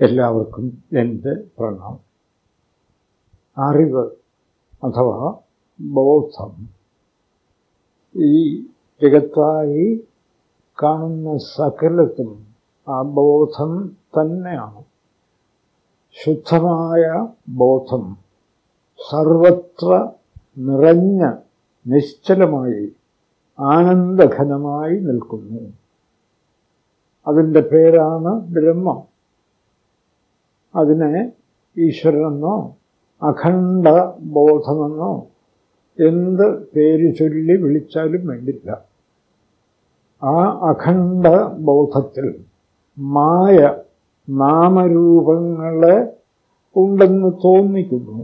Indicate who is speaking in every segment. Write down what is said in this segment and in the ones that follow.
Speaker 1: എല്ലാവർക്കും എന്റെ പ്രണാമം. അറിവ് അഥവാ ബോധം ഈ ജഗത്തായി കാണുന്ന സകലത്തും ആ ബോധം തന്നെയാണ്. ശുദ്ധമായ ബോധം സർവത്ര നിറഞ്ഞ നിശ്ചലമായി ആനന്ദഘനമായി നിൽക്കുന്നു. അതിന്റെ പേരാണ് ബ്രഹ്മം. അതിനെ ഈശ്വരനെന്നോ അഖണ്ഡ ബോധമെന്നോ എന്ത് പേര് ചൊല്ലി വിളിച്ചാലും വേണ്ടില്ല. ആ അഖണ്ഡ ബോധത്തിൽ മായ നാമരൂപങ്ങളെ ഉണ്ടെന്ന് തോന്നിക്കുന്നു.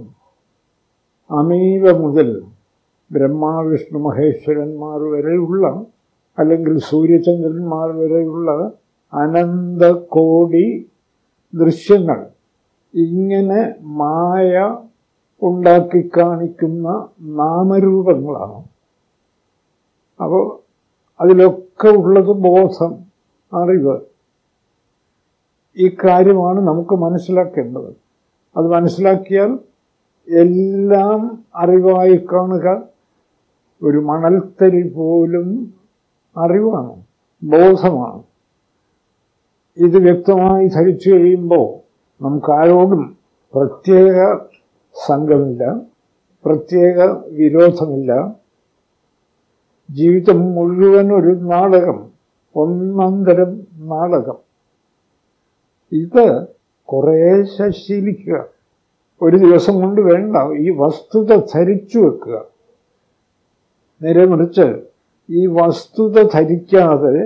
Speaker 1: അമീവ മുതൽ ബ്രഹ്മാവിഷ്ണു മഹേശ്വരന്മാർ വരെയുള്ള അല്ലെങ്കിൽ സൂര്യചന്ദ്രന്മാർ വരെയുള്ള അനന്തകോടി ദൃശ്യങ്ങൾ ഇങ്ങനെ മായ ഉണ്ടാക്കി കാണിക്കുന്ന നാമരൂപങ്ങളാണ്. അപ്പോൾ അതിലൊക്കെ ഉള്ളത് ബോധം അറിവ്. ഈ കാര്യമാണ് നമുക്ക് മനസ്സിലാക്കേണ്ടത്. അത് മനസ്സിലാക്കിയാൽ എല്ലാം അറിവായി കാണുക ഒരു മണൽത്തരി പോലും അറിവാണ് ബോധമാണ്. ഇത് വ്യക്തമായി ധരിച്ചു കഴിയുമ്പോൾ നമുക്ക് ആരോടും പ്രത്യേക സംഘമില്ല പ്രത്യേക വിരോധമില്ല. ജീവിതം മുഴുവൻ ഒരു നാടകം ഒന്നന്തരം നാടകം. ഇത് കുറേശ്ശെ ശീലിക്കുക ഒരു ദിവസം കൊണ്ട് വേണ്ട ഈ വസ്തുത ധരിച്ചു വെക്കുക. നേരെ മറിച്ച് ഈ വസ്തുത ധരിക്കാതെ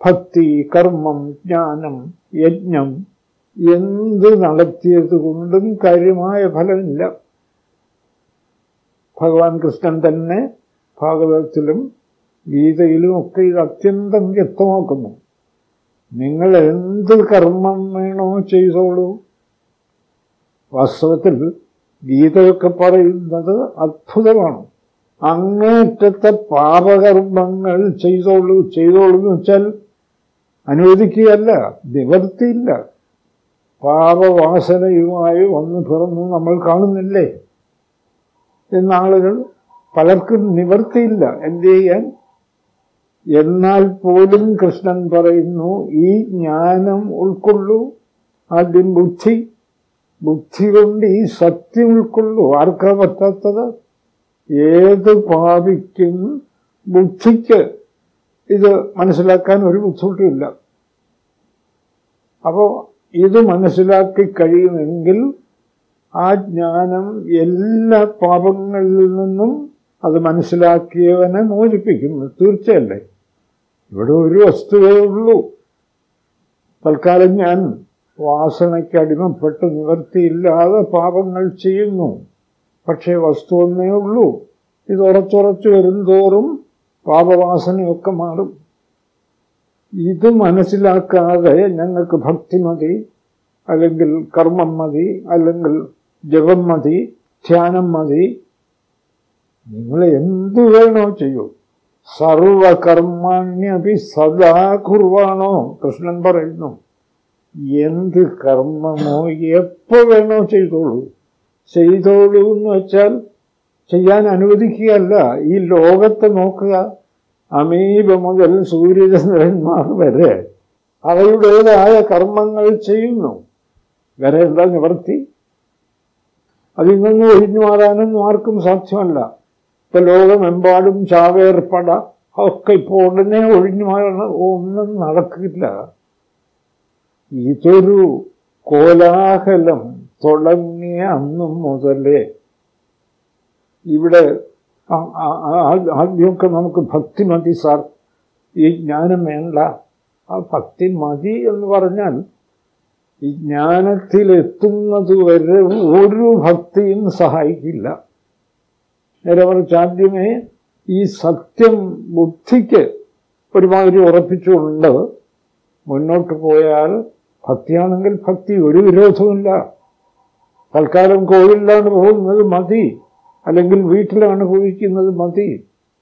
Speaker 1: ഭക്തി കർമ്മം ജ്ഞാനം യജ്ഞം എന്ത് നടത്തിയത് കൊണ്ടും കാര്യമായ ഫലമില്ല. ഭഗവാൻ കൃഷ്ണൻ തന്നെ ഭാഗവതത്തിലും ഗീതയിലും ഒക്കെ ഇത് അത്യന്തം വ്യക്തമാക്കുന്നു. നിങ്ങൾ എന്ത് കർമ്മം വേണോ ചെയ്തോളൂ. വാസ്തവത്തിൽ ഗീതയൊക്കെ പറയുന്നത് അത്ഭുതമാണ്. അങ്ങേറ്റത്തെ പാപകർമ്മങ്ങൾ ചെയ്തോളൂ ചെയ്തോളൂ എന്ന് വെച്ചാൽ അനുവദിക്കുകയല്ല നിവർത്തിയില്ല. പാപവാസനയുമായി വന്ന് പിറന്ന് നമ്മൾ കാണുന്നില്ലേ? എന്നാളുകൾ പലർക്കും നിവർത്തിയില്ല. എന്ത് ചെയ്യാൻ? എന്നാൽ പോലും കൃഷ്ണൻ പറയുന്നു ഈ ജ്ഞാനം ഉൾക്കൊള്ളൂ ആദ്യം ബുദ്ധി. ബുദ്ധി കൊണ്ട് ഈ സത്യം ഉൾക്കൊള്ളൂ. ആർക്കാ പറ്റാത്തത്? ഏത് പാപിക്കും ബുദ്ധിക്ക്. ഇത് മനസ്സിലാക്കാൻ ഒരു ബുദ്ധിമുട്ടില്ല അപ്പോൾ ഇത് മനസ്സിലാക്കി കഴിയുമെങ്കിൽ ആ ജ്ഞാനം എല്ലാ പാപങ്ങളിൽ നിന്നും അത് മനസ്സിലാക്കിയവനെ മോചിപ്പിക്കുന്നു. തീർച്ചയല്ലേ? ഇവിടെ ഒരു വസ്തുവേ ഉള്ളൂ. തൽക്കാലം ഞാൻ വാസനയ്ക്ക് അടിമപ്പെട്ട് നിവർത്തിയില്ലാതെ പാപങ്ങൾ ചെയ്യുന്നു. പക്ഷേ വസ്തു ഒന്നേ ഉള്ളൂ. ഇത് ഉറച്ചുറച്ചു വരുംതോറും പാപവാസനയൊക്കെ മാറും. ഇത് മനസ്സിലാക്കാതെ ഞങ്ങൾക്ക് ഭക്തി മതി അല്ലെങ്കിൽ കർമ്മം മതി അല്ലെങ്കിൽ ജപം മതി ധ്യാനം മതി. നിങ്ങൾ എന്തു വേണോ ചെയ്യൂ. സർവകർമാണ്യപി സദാ കുർവാണോ കൃഷ്ണൻ പറയുന്നു. എന്ത് കർമ്മമോ എപ്പോ വേണോ ചെയ്തോളൂ. ചെയ്തോളൂ എന്ന് വെച്ചാൽ ചെയ്യാൻ അനുവദിക്കുകയല്ല. ഈ ലോകത്തെ നോക്കുക. അമീബ മുതൽ സൂര്യചന്ദ്രന്മാർ വരെ അവയുടേതായ കർമ്മങ്ങൾ ചെയ്യുന്നു. വേറെ എന്താ നിവർത്തി? അതിൽ നിന്ന് ഒഴിഞ്ഞു മാറാനൊന്നും ആർക്കും സാധ്യമല്ല. ഇപ്പൊ ലോകമെമ്പാടും ചാവേർപ്പട ഒക്കെ ഇപ്പോൾ ഉടനെ ഒഴിഞ്ഞു മാറണം. ഒന്നും നടക്കില്ല. ഇതൊരു കോലാഹലം തുടങ്ങിയ അന്നും മുതലേ. ഇവിടെ ആദ്യമൊക്കെ നമുക്ക് ഭക്തി മതി സാർ. ഈ ജ്ഞാനം വേണ്ട. ആ ഭക്തി മതി എന്ന് പറഞ്ഞാൽ ഈ ജ്ഞാനത്തിലെത്തുന്നത് വരെ ഒരു ഭക്തിയും സഹായിക്കില്ല. നേരെ മറിച്ച് ആദ്യമേ ഈ സത്യം ബുദ്ധിക്ക് ഒരുമാതിരി ഉറപ്പിച്ചുകൊണ്ട് മുന്നോട്ട് പോയാൽ ഭക്തിയാണെങ്കിൽ ഭക്തി ഒരു വിരോധവുമില്ല. തൽക്കാലം കോവിലാണ് പോകുന്നത് മതി. അല്ലെങ്കിൽ വീട്ടിലാണ് പോയിക്കുന്നത് മതി.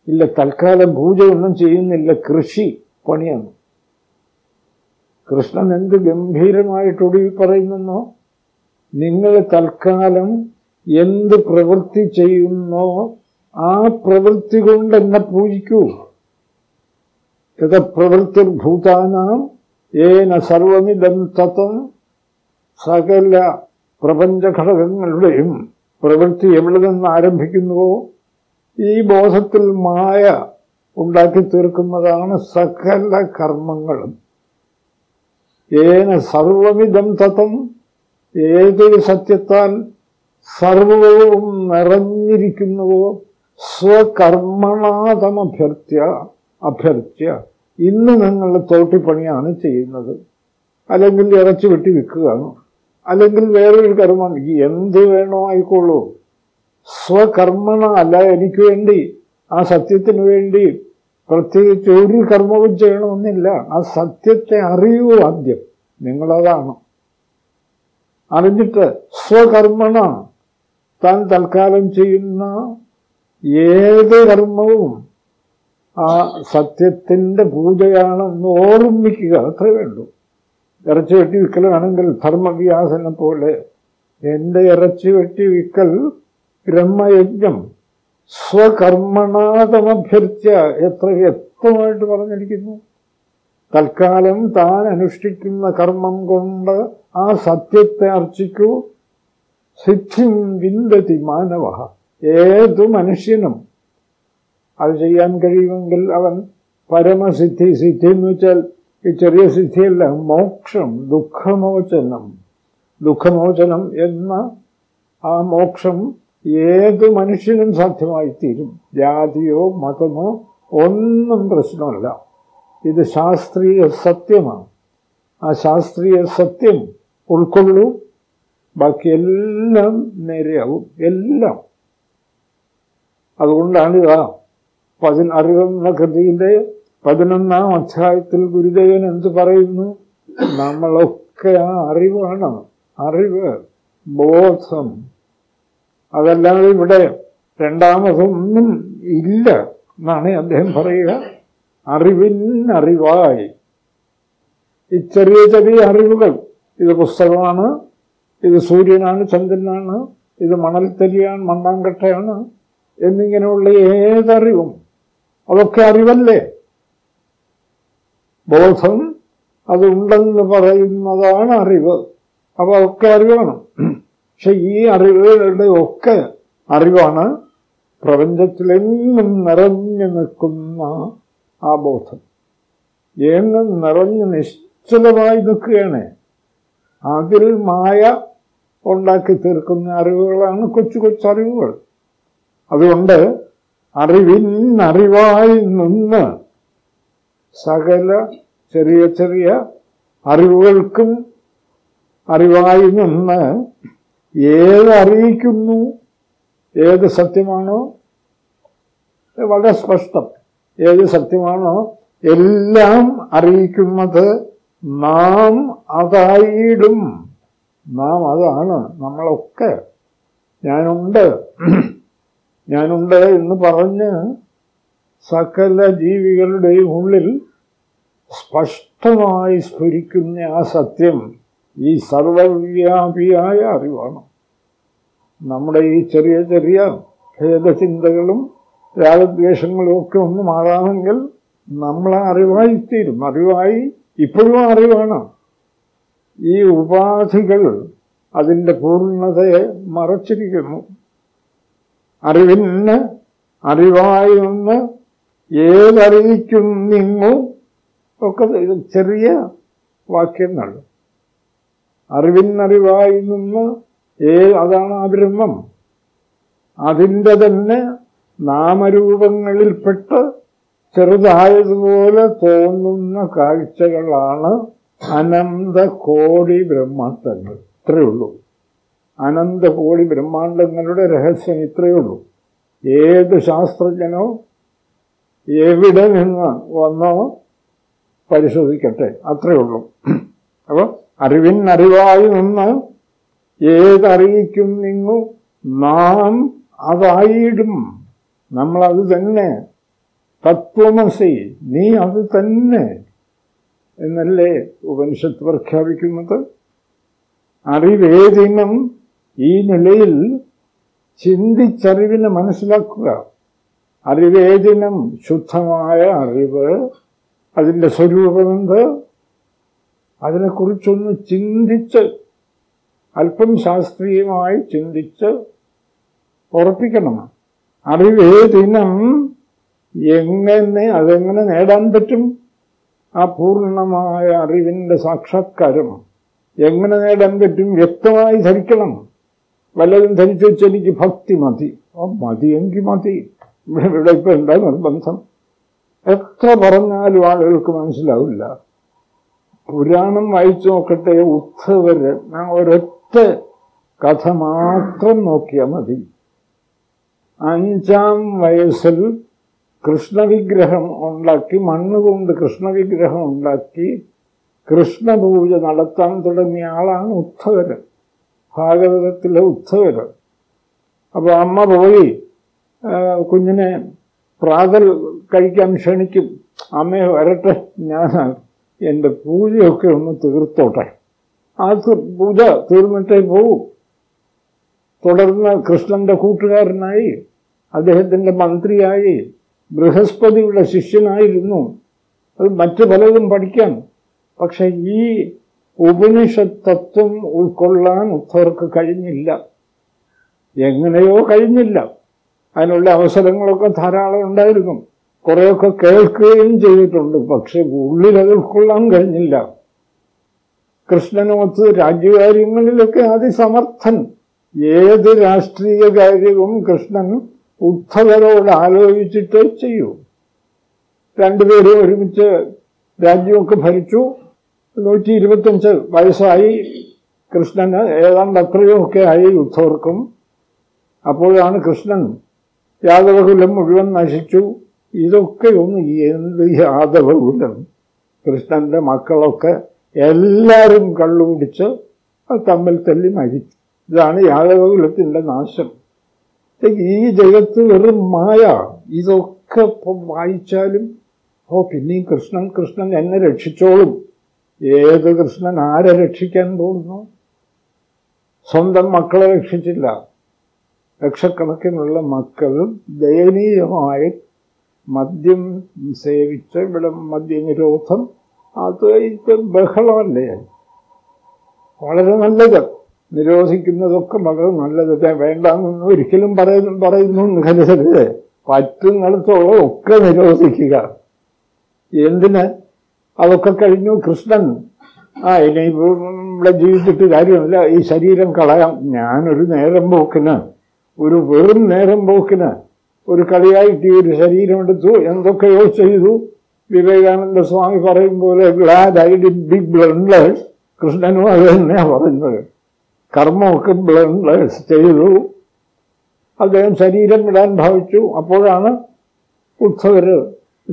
Speaker 1: ഇല്ല തൽക്കാലം പൂജ ഒന്നും ചെയ്യുന്നില്ല. കൃഷി പണിയാണ്. കൃഷ്ണൻ എന്ത് ഗംഭീരമായിട്ടൊടുവി പറയുന്നോ നിങ്ങൾ തൽക്കാലം എന്ത് പ്രവൃത്തി ചെയ്യുന്നോ ആ പ്രവൃത്തി കൊണ്ട് എന്നെ പൂജിക്കൂ. യഥപ്രവൃത്തിർഭൂതാനാം ഏന സർവമിതം തത്വം സകല പ്രപഞ്ചഘടകങ്ങളുടെയും പ്രവൃത്തി എവിടെ നിന്ന് ആരംഭിക്കുന്നുവോ ഈ ബോധത്തിൽ മായ ഉണ്ടാക്കി തീർക്കുന്നതാണ് സകല കർമ്മങ്ങളും. ഏന സർവമിതം തത്വം ഏതൊരു സത്യത്താൽ സർവവും നിറഞ്ഞിരിക്കുന്നുവോ സ്വകർമ്മണാതമഭ്യർത്ഥ്യ അഭ്യർത്ഥ്യ ഇന്ന് നിങ്ങൾ തോട്ടിപ്പണിയാണ് ചെയ്യുന്നത്. അല്ലെങ്കിൽ ഇറച്ചി വെട്ടി വിൽക്കുകയാണ്. അല്ലെങ്കിൽ വേറൊരു കർമ്മം. എന്ത് വേണോ ആയിക്കോളൂ. സ്വകർമ്മണ അല്ല എനിക്ക് വേണ്ടി ആ സത്യത്തിന് വേണ്ടി പ്രത്യേകിച്ച് ഒരു കർമ്മവും ചെയ്യണമെന്നില്ല. ആ സത്യത്തെ അറിയൂ ആദ്യം. നിങ്ങളതാണ്. അറിഞ്ഞിട്ട് സ്വകർമ്മണ താൻ തൽക്കാലം ചെയ്യുന്ന ഏത് കർമ്മവും ആ സത്യത്തിന്റെ പൂജയാണെന്ന് ഓർമ്മിക്കുക. അത്രേ വേണ്ടു. ഇറച്ചി വെട്ടി വിൽക്കലാണെങ്കിൽ ധർമ്മവ്യാസനെ പോലെ എന്റെ ഇറച്ചി വെട്ടി വിൽക്കൽ ബ്രഹ്മയജ്ഞം സ്വകർമ്മണാതമഭ്യർത്ഥ്യ എത്ര വ്യക്തമായിട്ട് പറഞ്ഞിരിക്കുന്നു. തൽക്കാലം താൻ അനുഷ്ഠിക്കുന്ന കർമ്മം കൊണ്ട് ആ സത്യത്തെ അർച്ചിക്കൂ. സിദ്ധിം വിന്ദതി മാനവ ഏതു മനുഷ്യനും. അത് ചെയ്യാൻ കഴിയുമെങ്കിൽ അവൻ പരമസിദ്ധി സിദ്ധി എന്ന് വെച്ചാൽ ഈ ചെറിയ സിദ്ധിയല്ല മോക്ഷം ദുഃഖമോചനം. ദുഃഖമോചനം എന്ന ആ മോക്ഷം ഏത് മനുഷ്യനും സാധ്യമായിത്തീരും. ജാതിയോ മതമോ ഒന്നും പ്രശ്നമല്ല. ഇത് ശാസ്ത്രീയ സത്യമാണ്. ആ ശാസ്ത്രീയ സത്യം ഉൾക്കൊള്ളൂ. നേരെയാവും. എല്ലാം. അതുകൊണ്ടാണ് ഇതാ പതിന അറിവെന്ന കൃതിയിലെ പതിനൊന്നാം അധ്യായത്തിൽ ഗുരുദേവൻ എന്ത് പറയുന്നു? നമ്മളൊക്കെ ആ അറിവാണ്. അറിവ് ബോധം. അതല്ലാതെ ഇവിടെ രണ്ടാമതൊന്നും ഇല്ല എന്നാണ് അദ്ദേഹം പറയുക. അറിവിനറിവായി. ഈ ചെറിയ ചെറിയ അറിവുകൾ. ഇത് പുസ്തകമാണ് ഇത് സൂര്യനാണ് ചന്ദ്രനാണ് ഇത് മണൽത്തരിയാണ് മണ്ണാങ്കട്ടയാണ് എന്നിങ്ങനെയുള്ള ഏതറിവും. അതൊക്കെ അറിവല്ലേ? ബോധം അതുണ്ടെന്ന് പറയുന്നതാണ് അറിവ്. അപ്പൊ അതൊക്കെ അറിവാണ്. പക്ഷെ ഈ അറിവുകളുടെ ഒക്കെ അറിവാണ് പ്രപഞ്ചത്തിലെന്നും നിറഞ്ഞു നിൽക്കുന്ന ആ ബോധം. എന്നും നിറഞ്ഞു നിശ്ചലമായി നിൽക്കുകയാണ്. അതിൽ മായ ഉണ്ടാക്കി തീർക്കുന്ന അറിവുകളാണ് കൊച്ചു കൊച്ചറിവുകൾ അതുകൊണ്ട് അറിവിന്നറിവായി നിന്ന് സകല ചെറിയ ചെറിയ അറിവുകൾക്കും അറിവായി നിന്ന് അറിയിക്കുന്നു ഏത് സത്യമാണോ? വളരെ സ്പഷ്ടം. ഏത് സത്യമാണോ? എല്ലാം അറിയിക്കുന്നത് നാം അതായിടും. നാം അതാണ്. നമ്മളൊക്കെ ഞാനുണ്ട്. ഞാനുണ്ട് എന്ന് പറഞ്ഞ് സകല ജീവികളുടെയും ഉള്ളിൽ സ്പഷ്ടമായി സ്ഫുരിക്കുന്ന ആ സത്യം ഈ സർവവ്യാപിയായ അറിവാണ്. നമ്മുടെ ഈ ചെറിയ ചെറിയ ഭേദചിന്തകളും രാഗദ്വേഷങ്ങളും ഒക്കെ ഒന്ന് മാറാമെങ്കിൽ നമ്മൾ അറിവായിത്തീരും അറിവായി ഇപ്പോഴും അറിവാണ്. ഈ ഉപാധികൾ അതിന്റെ പൂർണതയെ മറച്ചിരിക്കുന്നു. അറിവിന് അറിവായി ഒന്ന് ഏതറിയിക്കുന്നിങ്ങു ഒക്കെ ചെറിയ വാക്യങ്ങൾ അറിവിനറിവായി നിന്ന് ഏ അതാണ് ആ ബ്രഹ്മം. അതിന്റെ തന്നെ നാമരൂപങ്ങളിൽപ്പെട്ട് ചെറുതായതുപോലെ തോന്നുന്ന കാഴ്ചകളാണ് അനന്ത കോടി ബ്രഹ്മാണ്ടങ്ങൾ. ഇത്രയേ ഉള്ളൂ. അനന്ത കോടി ബ്രഹ്മാണ്ടങ്ങളുടെ രഹസ്യം ഇത്രയേ ഉള്ളൂ. ഏത് ശാസ്ത്രജ്ഞനോ എവിടെ നിന്ന് വന്നോ പരിശോധിക്കട്ടെ. അത്രയേ ഉള്ളൂ. അപ്പോൾ അറിവിൻ അറിവായി നിന്ന് ഏതറിയിക്കും നിങ്ങൾ നാം അതായിടും. നമ്മളത് തന്നെ. തത്വമസി നീ അത് തന്നെ എന്നല്ലേ ഉപനിഷത്ത് പ്രഖ്യാപിക്കുന്നത്? അറിവേദിനം ഈ നിലയിൽ ചിന്തിച്ചറിവിനെ മനസ്സിലാക്കുക. അറിവേദിനം ശുദ്ധമായ അറിവ് അതിന്റെ സ്വരൂപമെന്ത്? അതിനെക്കുറിച്ചൊന്ന് ചിന്തിച്ച് അല്പം ശാസ്ത്രീയമായി ചിന്തിച്ച് ഉറപ്പിക്കണം. അറിവേദിനം എങ്ങനെ അതെങ്ങനെ നേടാൻ പറ്റും? ആ പൂർണമായ അറിവിന്റെ സാക്ഷാത്കാരം എങ്ങനെ നേടാൻ പറ്റും? വ്യക്തമായി ധരിക്കണം. വല്ലതും ധരിച്ചു വെച്ച് എനിക്ക് ഭക്തി മതി. മതിയെങ്കിൽ മതി. ഇവിടെ ഇപ്പം എന്താ നിർബന്ധം? എത്ര പറഞ്ഞാലും ആളുകൾക്ക് മനസ്സിലാവില്ല. പുരാണം വായിച്ചു നോക്കട്ടെ ഉദ്ധവര്. ഞാൻ ഒരൊറ്റ കഥ മാത്രം നോക്കിയാൽ മതി. അഞ്ചാം വയസ്സിൽ കൃഷ്ണവിഗ്രഹം ഉണ്ടാക്കി മണ്ണുകൊണ്ട് കൃഷ്ണവിഗ്രഹം ഉണ്ടാക്കി കൃഷ്ണപൂജ നടത്താൻ തുടങ്ങിയ ആളാണ് ഉദ്ധവര്. ഭാഗവതത്തിലെ ഉദ്ധവര്. അപ്പോൾ അമ്മ പോയി കുഞ്ഞിനെ പ്രാതൽ കഴിക്കാൻ ക്ഷണിക്കും. അമ്മയെ വരട്ടെ ഞാൻ എന്റെ പൂജയൊക്കെ ഒന്ന് തീർത്തോട്ടെ. ആ പൂജ തീർന്നിട്ടേ പോവും. തുടർന്ന് കൃഷ്ണന്റെ കൂട്ടുകാരനായി അദ്ദേഹത്തിന്റെ മന്ത്രിയായി ബൃഹസ്പതിയുടെ ശിഷ്യനായിരുന്നു. അത് മറ്റു പലതും പഠിക്കാൻ പക്ഷെ ഈ ഉപനിഷത്ത് തത്വം ഉൾക്കൊള്ളാൻ ഉദ്ധവർക്ക് കഴിഞ്ഞില്ല. എങ്ങനെയോ കഴിഞ്ഞില്ല. അതിനുള്ള അവസരങ്ങളൊക്കെ ധാരാളം ഉണ്ടായിരുന്നു. കുറേയൊക്കെ കേൾക്കുകയും ചെയ്തിട്ടുണ്ട്. പക്ഷെ ഉള്ളിൽ അത് ഉൾക്കൊള്ളാൻ കഴിഞ്ഞില്ല. കൃഷ്ണനോത്ത് രാജ്യകാര്യങ്ങളിലൊക്കെ അതിസമർത്ഥൻ. ഏത് രാഷ്ട്രീയ കാര്യവും കൃഷ്ണൻ ഉദ്ധവരോട് ആലോചിച്ചിട്ടേ ചെയ്യൂ. രണ്ടുപേരും ഒരുമിച്ച് രാജ്യമൊക്കെ ഭരിച്ചു. നൂറ്റി ഇരുപത്തഞ്ച് വയസ്സായി കൃഷ്ണന് ഏതാണ്ട് അത്രയുമൊക്കെ ആയി ഉദ്ധവർക്കും. അപ്പോഴാണ് കൃഷ്ണൻ യാദവകുലം മുഴുവൻ നശിച്ചു. ഇതൊക്കെ ഒന്ന് എന്ത് യാദവകുലം കൃഷ്ണന്റെ മക്കളൊക്കെ എല്ലാവരും കള്ളുപിടിച്ച് തമ്മിൽ തല്ലി മരിച്ചു. ഇതാണ് യാദവകുലത്തിന്റെ നാശം. ഈ ജഗത്ത് വെറും മായ. ഇതൊക്കെ വായിച്ചാലും ഓ പിന്നെയും കൃഷ്ണൻ കൃഷ്ണൻ എന്നെ രക്ഷിച്ചോളും. ഏത് കൃഷ്ണൻ ആരെ രക്ഷിക്കാൻ പോകുന്നു? സ്വന്തം മക്കളെ രക്ഷിച്ചില്ല. ലക്ഷക്കണക്കിനുള്ള മക്കളും ദയനീയമായി മദ്യം സേവിച്ച് ഇവിടെ മദ്യനിരോധം അത് ഇത് ബഹളമല്ലേ? വളരെ നല്ലത്. നിരോധിക്കുന്നതൊക്കെ വളരെ നല്ലത്. വേണ്ടെന്നൊന്നും ഒരിക്കലും പറയുന്നു പറയുന്നു കരുതരുത് പറ്റുന്നിടത്തോളം ഒക്കെ നിരോധിക്കുക. എന്തിന്? അതൊക്കെ കഴിഞ്ഞു കൃഷ്ണൻ. ആ ഇനി ഇവിടെ ജീവിച്ചിട്ട് കാര്യമില്ല. ഈ ശരീരം കളയാം. ഞാനൊരു നേരം പോക്കിന്. ഒരു വെറും നേരം പോക്കിന്. ഒരു കളിയായിട്ട് ഈ ഒരു ശരീരം എടുത്തു എന്തൊക്കെയോ ചെയ്തു. വിവേകാനന്ദ സ്വാമി പറയും പോലെ glad I did big blunders കൃഷ്ണനും അത് തന്നെയാണ് പറയുന്നത് കർമ്മമൊക്കെ ബ്ലണ്ടേഴ്സ് ചെയ്തു. അദ്ദേഹം ശരീരം വിടാൻ ഭാവിച്ചു. അപ്പോഴാണ് ഉത്സവർ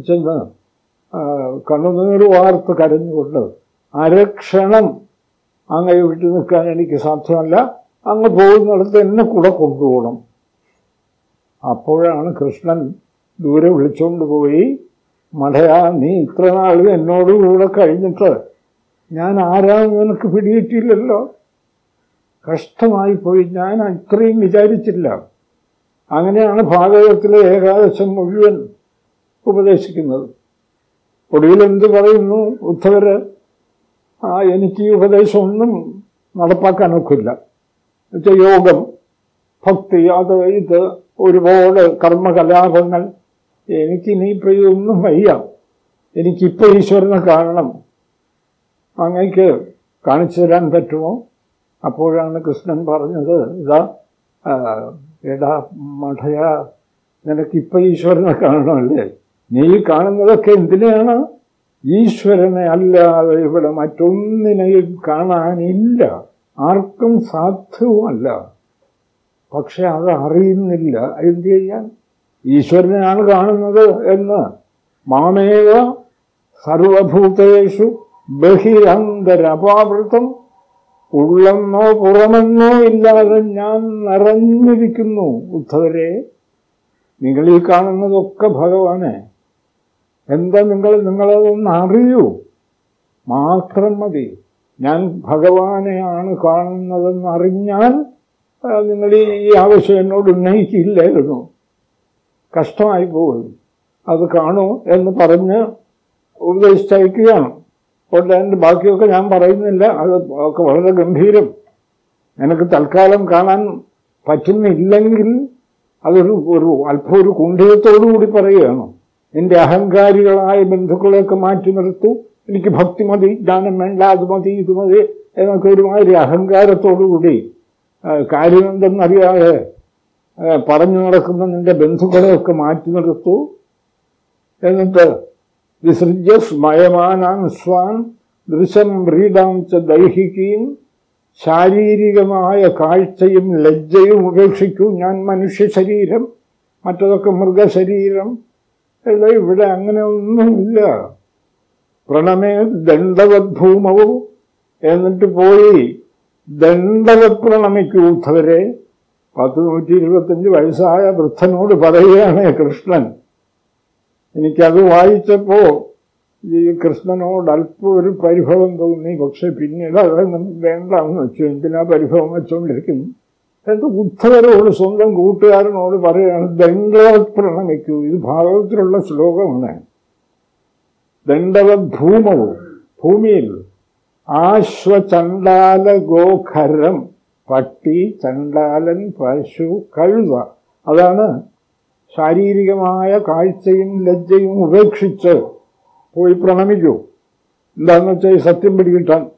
Speaker 1: ചെന്ന് കണ്ണുനീർ വാർത്ത് കരഞ്ഞുകൊണ്ട് അരക്ഷണം അങ്ങയെ വിട്ടു നിൽക്കാൻ എനിക്ക് സാധ്യമല്ല. അങ്ങ് പോകുന്നിടത്ത് എന്നെ കൂടെ കൊണ്ടുപോകണം. അപ്പോഴാണ് കൃഷ്ണൻ ദൂരെ വിളിച്ചുകൊണ്ട് പോയി മടയാ നീ ഇത്ര നാളും എന്നോടുകൂടെ കഴിഞ്ഞിട്ട് ഞാൻ ആരാന്ന് നിനക്ക് പിടിയിട്ടില്ലല്ലോ കഷ്ടമായി പോയി ഞാൻ ഇത്രയും വിചാരിച്ചില്ല. അങ്ങനെയാണ് ഭാഗവതത്തിലെ ഏകാദശം മുഴുവൻ ഉപദേശിക്കുന്നത്. ഒടുവിൽ എന്ത് പറയുന്നു ഉദ്ധവര് ആ എനിക്ക് ഈ ഉപദേശമൊന്നും നടപ്പാക്കാനൊക്കില്ല. എന്നുവെച്ചാൽ യോഗം ഭക്തി അത് ഇത് ഒരുപാട് കർമ്മകലാപങ്ങൾ. എനിക്കിനിയിപ്പോൾ ഇതൊന്നും വയ്യ. എനിക്കിപ്പോൾ ഈശ്വരനെ കാണണം. അങ്ങേക്ക് കാണിച്ചു തരാൻ പറ്റുമോ? അപ്പോഴാണ് കൃഷ്ണൻ പറഞ്ഞത് ഇതാ എടാ മഠയ നിനക്കിപ്പോൾ ഈശ്വരനെ കാണണമല്ലേ? നീ കാണുന്നതൊക്കെ എന്തിനാണ്? ഈശ്വരനെ അല്ലാതെ ഇവിടെ മറ്റൊന്നിനെയും കാണാനില്ല. ആർക്കും സാധ്യവുമല്ല. പക്ഷെ അത് അറിയുന്നില്ല. എന്ത് ചെയ്യാൻ? ഈശ്വരനെയാണ് കാണുന്നത് എന്ന്. മാമേവ സർവഭൂതേഷു ബഹിരന്തരപാവൃത്തം ഉള്ളെന്നോ പുറമെന്നോ ഇല്ലാതെ ഞാൻ നിറഞ്ഞിരിക്കുന്നു. ഉദ്ധവരെ നിങ്ങൾ ഈ കാണുന്നതൊക്കെ ഭഗവാനെ. എന്താ നിങ്ങൾ നിങ്ങളതൊന്ന് അറിയൂ. മാത്രം മതി. ഞാൻ ഭഗവാനെയാണ് കാണുന്നതെന്ന് അറിഞ്ഞാൽ നിങ്ങൾ ഈ ആവശ്യം എന്നോട് ഉന്നയിക്കില്ലായിരുന്നു കഷ്ടമായി പോകും അത് കാണൂ എന്ന് പറഞ്ഞ് ഉപദേശിച്ചയക്കുകയാണ്. അതുകൊണ്ട് അതിന്റെ ബാക്കിയൊക്കെ ഞാൻ പറയുന്നില്ല. അത് ഒക്കെ വളരെ ഗംഭീരം. എനിക്ക് തൽക്കാലം കാണാൻ പറ്റുന്നില്ലെങ്കിൽ അതൊരു ഒരു അല്പം ഒരു കുണ്ഠിതത്തോടുകൂടി പറയുകയാണ്. എന്റെ അഹങ്കാരികളായ ബന്ധുക്കളെയൊക്കെ മാറ്റി നിർത്തി. എനിക്ക് ഭക്തി മതി ജ്ഞാനം വേണ്ട അത് മതി ഇത് മതി എന്നൊക്കെ ഒരുമാതിരി അഹങ്കാരത്തോടുകൂടി കാര്യമെന്തെന്നറിയാതെ പറഞ്ഞു നടക്കുന്ന നിന്റെ ബന്ധുക്കളെയൊക്കെ മാറ്റി നിർത്തു. എന്നിട്ട് വിസൃജ്യ സ്മയമാനാൻ സ്വാൻ ദൃശം വ്രീഡാം ച ദൈഹികയും ശാരീരികമായ കാഴ്ചയും ലജ്ജയും ഉപേക്ഷിക്കൂ ഞാൻ മനുഷ്യ ശരീരം മറ്റതൊക്കെ മൃഗശരീരം. ഇവിടെ അങ്ങനെ ഒന്നുമില്ല. പ്രണമേ ദണ്ഡവദ്ഭൂമവും എന്നിട്ട് പോയി ദണ്ഡവത് പ്രണമിക്കൂ ഉദ്ധവരെ പത്ത് നൂറ്റി ഇരുപത്തഞ്ച് വയസ്സായ വൃദ്ധനോട് പറയുകയാണ് കൃഷ്ണൻ. എനിക്കത് വായിച്ചപ്പോ ഈ കൃഷ്ണനോട് അല്പം ഒരു പരിഭവം തോന്നി. പക്ഷെ പിന്നീട് അതൊന്നും വേണ്ടെന്ന് വെച്ചു. എന്തിനാ പരിഭവം വെച്ചുകൊണ്ടിരിക്കുന്നു എന്ത് ഉദ്ധവരോട് സ്വന്തം കൂട്ടുകാരനോട് പറയുകയാണ് ദണ്ഡവത് പ്രണമിക്കൂ ഇത് ഭാഗവത്തിലുള്ള ശ്ലോകമാണ്. ദണ്ഡവത് ഭൂമവും ഭൂമിയിൽ ആശ്വചണ്ടാല ഗോഖരം പട്ടി ചണ്ടാലൻ പശു കഴുത. അതാണ് ശാരീരികമായ കാഴ്ചയും ലജ്ജയും ഉപേക്ഷിച്ച് പോയി പ്രണമിക്കൂ. എന്താന്ന് വെച്ചാൽ ഈ സത്യം പിടികിട്ടാൻ.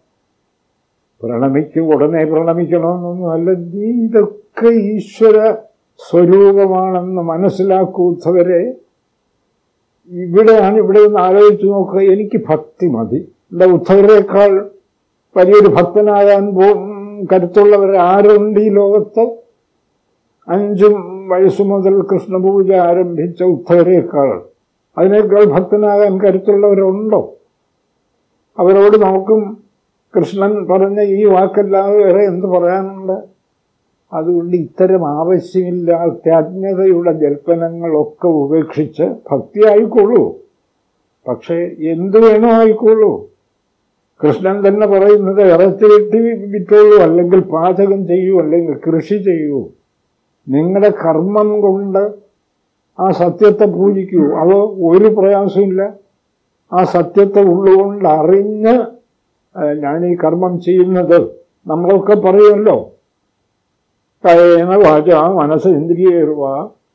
Speaker 1: പ്രണമിക്കും ഉടനെ പ്രണമിക്കണമെന്നൊന്നുമല്ല. നീ ഇതൊക്കെ ഈശ്വര സ്വരൂപമാണെന്ന് മനസ്സിലാക്കൂത്തവരെ ഇവിടെയാണ് ഇവിടെ നിന്ന് ആലോചിച്ച് നോക്കുക. എനിക്ക് ഭക്തി മതി. എന്താ ഉദ്ധവരേക്കാൾ വലിയൊരു ഭക്തനാകാൻ പോ കരുത്തുള്ളവർ ആരുണ്ട് ഈ ലോകത്ത്? അഞ്ചും വയസ്സു മുതൽ കൃഷ്ണപൂജ ആരംഭിച്ച ഉദ്ധവരേക്കാൾ അതിനേക്കാൾ ഭക്തനാകാൻ കരുത്തുള്ളവരുണ്ടോ? അവരോട് നമുക്കും കൃഷ്ണൻ പറഞ്ഞ ഈ വാക്കല്ലാതെ വേറെ എന്ത് പറയാനുണ്ട്? അതുകൊണ്ട് ഇത്തരം ആവശ്യമില്ലാത്ത അജ്ഞതയുടെ ജൽപ്പനങ്ങളൊക്കെ ഉപേക്ഷിച്ച് ഭക്തി ആയിക്കോളൂ പക്ഷേ എന്തു വേണോ ആയിക്കോളൂ കൃഷ്ണൻ തന്നെ പറയുന്നത് ഇറച്ചി വെട്ടി വിറ്റോളൂ അല്ലെങ്കിൽ പാചകം ചെയ്യൂ അല്ലെങ്കിൽ കൃഷി ചെയ്യൂ. നിങ്ങളുടെ കർമ്മം കൊണ്ട് ആ സത്യത്തെ പൂജിക്കൂ. അത് ഒരു പ്രയാസമില്ല ആ സത്യത്തെ ഉള്ളുകൊണ്ട് അറിഞ്ഞ് ഞാൻ ഈ കർമ്മം ചെയ്യുന്നത്. നമ്മളൊക്കെ പറയുമല്ലോ കയേന വാച മനസ്സ് ഇന്ദ്രിയേർവ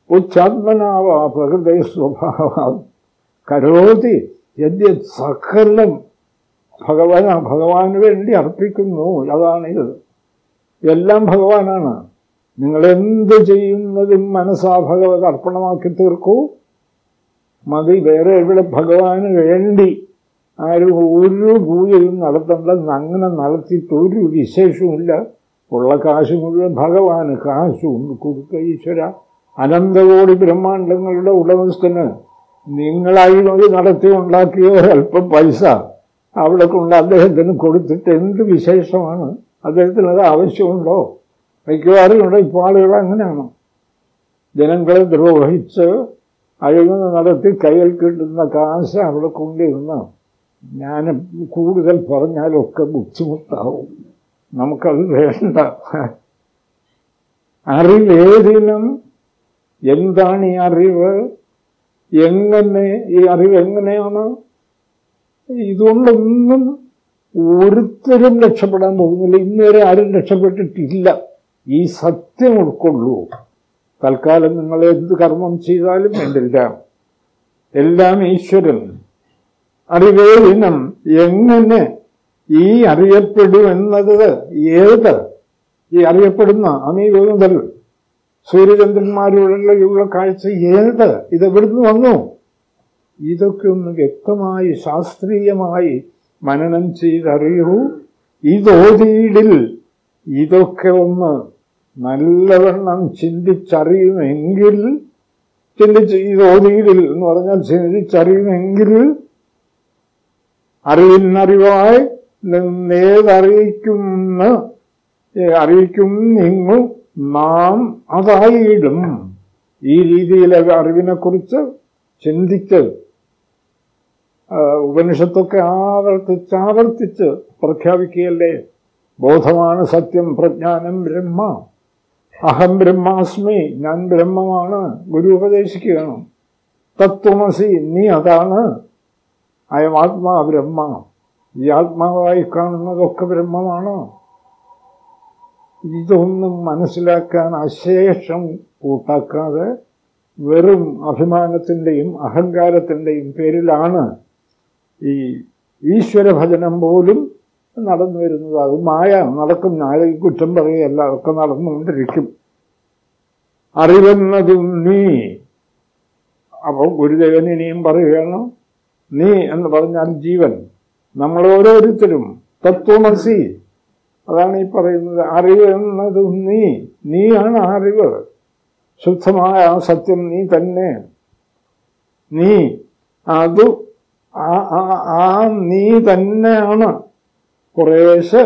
Speaker 1: ഉച്ചാത്മനാവ പ്രകൃതി സ്വഭാവ. കരോതി യദ്യ സകലം ഭഗവാൻ ഭഗവാന് വേണ്ടി അർപ്പിക്കുന്നു. അതാണ് ഇത്. എല്ലാം ഭഗവാനാണ്. നിങ്ങൾ എന്ത് ചെയ്യുന്നതും മനസ്സാ ഭഗവത് അർപ്പണമാക്കി തീർക്കൂ. മതി വേറെ ഇവിടെ ഭഗവാന് വേണ്ടി ആരും ഒരു പൂജയും നടത്തേണ്ടെന്ന് അങ്ങനെ നടത്തിയിട്ട് ഒരു വിശേഷവുമില്ല. ഉള്ള കാശ് മുഴുവൻ ഭഗവാന് കാശും കൊടുക്ക ഈശ്വര. അനന്തകോടി ബ്രഹ്മാണ്ടങ്ങളുടെ ഉടമസ്ഥന് നിങ്ങളായി നടത്തി ഉണ്ടാക്കിയ ഒരല്പം പൈസ. അവിടെ കൊണ്ട് അദ്ദേഹത്തിന് കൊടുത്തിട്ട് എന്ത് വിശേഷമാണ്? അദ്ദേഹത്തിന് അത് ആവശ്യമുണ്ടോ? മിക്കവാറും ഇവിടെ ഇപ്പോൾ ആളുകൾ അങ്ങനെയാണ്. ജനങ്ങളെ ദ്രോഹിച്ച് അഴിമതി നടത്തി കയ്യിൽ കിട്ടുന്ന കാശ് അവിടെ കൊണ്ടിരുന്ന് ഞാൻ കൂടുതൽ പറഞ്ഞാലൊക്കെ ബുദ്ധിമുട്ടാവും. നമുക്കത് വേണ്ട. അറിവേതിനും എന്താണ് ഈ അറിവ്? എങ്ങനെ ഈ അറിവ് എങ്ങനെയാണ്? ഇതുകൊണ്ടൊന്നും ഒരുത്തരും രക്ഷപ്പെടാൻ പോകുന്നില്ല. ഇന്നുവരെ ആരും രക്ഷപ്പെട്ടിട്ടില്ല. ഈ സത്യം ഉൾക്കൊള്ളൂ. തൽക്കാലം നിങ്ങൾ എന്ത് കർമ്മം ചെയ്താലും വേണ്ടില്ല എല്ലാം ഈശ്വരൻ അറിവേദിനം എങ്ങനെ ഈ അറിയപ്പെടുമെന്നത് ഏത്? ഈ അറിയപ്പെടുന്ന അമീക മുതൽ സൂര്യചന്ദ്രന്മാരുള്ള കാഴ്ച ഏത്? ഇതെവിടുന്ന് വന്നു? ഇതൊക്കെ ഒന്ന് വ്യക്തമായി ശാസ്ത്രീയമായി മനനം ചെയ്തറിയൂ. ഇതോതിയിടിൽ ഇതൊക്കെ ഒന്ന് നല്ലവണ്ണം ചിന്തിച്ചറിയുമെങ്കിൽ ചിന്തിച്ച് ഇതോതിയിടിൽ എന്ന് പറഞ്ഞാൽ ചിന്തിച്ചറിയുമെങ്കിൽ അറിയുന്നറിവായി നിന്നേതറിയിക്കുന്ന അറിയിക്കും നിങ്ങൾ നാം അതായിടും. ഈ രീതിയിലെ അറിവിനെക്കുറിച്ച് ചിന്തിച്ച് ഉപനിഷത്തൊക്കെ ആവർത്തിച്ച് ആവർത്തിച്ച് പ്രഖ്യാപിക്കുകയല്ലേ? ബോധമാണ് സത്യം പ്രജ്ഞാനം ബ്രഹ്മ. അഹം ബ്രഹ്മാസ്മി ഞാൻ ബ്രഹ്മമാണ്. ഗുരു ഉപദേശിക്കുകയാണ്. തത്വമസി നീ അതാണ്. അയം ആത്മാ ബ്രഹ്മ. ഈ ആത്മാവായി കാണുന്നതൊക്കെ ബ്രഹ്മമാണ്. ഇതൊന്നും മനസ്സിലാക്കാൻ അശേഷം കൂട്ടാക്കാതെ വെറും അഭിമാനത്തിന്റെയും അഹങ്കാരത്തിന്റെയും പേരിലാണ് ഈ ഈശ്വരഭജനം പോലും നടന്നു വരുന്നത് അത് മായ നടക്കും. നാളെ കുറ്റം പറയുകയല്ല അതൊക്കെ നടന്നുകൊണ്ടിരിക്കും. അറിവെന്നതും നീ അപ്പോൾ ഗുരുദേവൻ ഇനിയും പറയുകയാണ് നീ എന്ന് പറഞ്ഞാൽ ജീവൻ. നമ്മൾ ഓരോരുത്തരും തത്വമസി. അതാണ് ഈ പറയുന്നത്. അറിവ് എന്നതും നീ. നീയാണ് അറിവ്. ശുദ്ധമായ ആ സത്യം നീ തന്നെ. നീ അത് ആ നീ തന്നെയാണ് കുറേശ്ശെ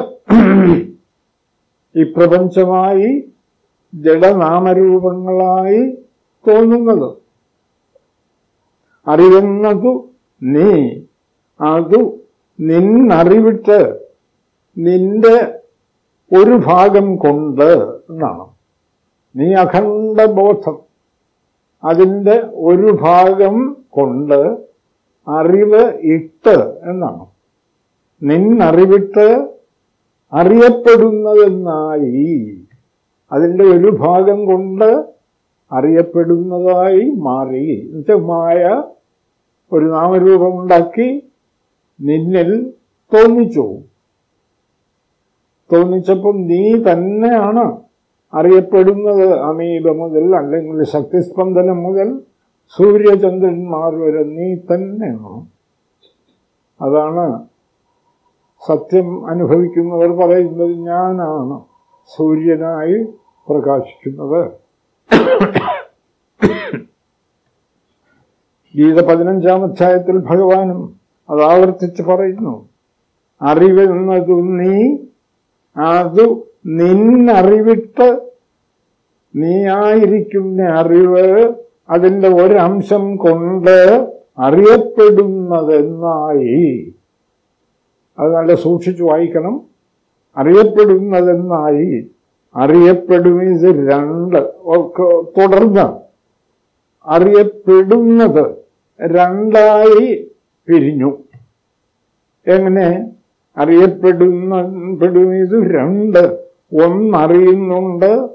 Speaker 1: ഈ പ്രപഞ്ചമായി ജഡനാമരൂപങ്ങളായി തോന്നുന്നത്. അറിയുന്നതു നീ അതു നിന്നറിവിട്ട് നിന്റെ ഒരു ഭാഗം കൊണ്ട് എന്നാണ്. നീ അഖണ്ഡബോധം അതിന്റെ ഒരു ഭാഗം കൊണ്ട് അറിവ് ഇട്ട് എന്നാണ്. നിന്നറിവിട്ട് അറിയപ്പെടുന്നതെന്നായി. അതിന്റെ ഒരു ഭാഗം കൊണ്ട് അറിയപ്പെടുന്നതായി മാറി. എന്നുവെച്ചാൽ മായ ഒരു നാമരൂപമുണ്ടാക്കി നിന്നിൽ തോന്നിച്ചു. തോന്നിച്ചപ്പം നീ തന്നെയാണ് അറിയപ്പെടുന്നത്. അമീബ മുതൽ അല്ലെങ്കിൽ ശക്തിസ്പന്ദനം മുതൽ സൂര്യചന്ദ്രന്മാർ വരെ നീ തന്നെയാണ് അതാണ് സത്യം അനുഭവിക്കുന്നവർ പറയുന്നത് ഞാനാണ് സൂര്യനായി പ്രകാശിക്കുന്നത്. ഗീത പതിനഞ്ചാം അധ്യായത്തിൽ ഭഗവാനും അത് ആവർത്തിച്ച് പറയുന്നു. അറിവെന്നതു നീ അത് നിന്നറിവിട്ട് നീയായിരിക്കുന്ന അറിവ് അതിന്റെ ഒരംശം കൊണ്ട് അറിയപ്പെടുന്നതെന്നായി. അത് നല്ല സൂക്ഷിച്ചു വായിക്കണം. അറിയപ്പെടുന്നതെന്നായി. അറിയപ്പെടും രണ്ട്. തുടർന്ന്. അറിയപ്പെടുന്നത് രണ്ടായി പിരിഞ്ഞു. എങ്ങനെ? അറിയപ്പെടുന്ന ഇത് രണ്ട്. ഒന്നറിയുന്നുണ്ട്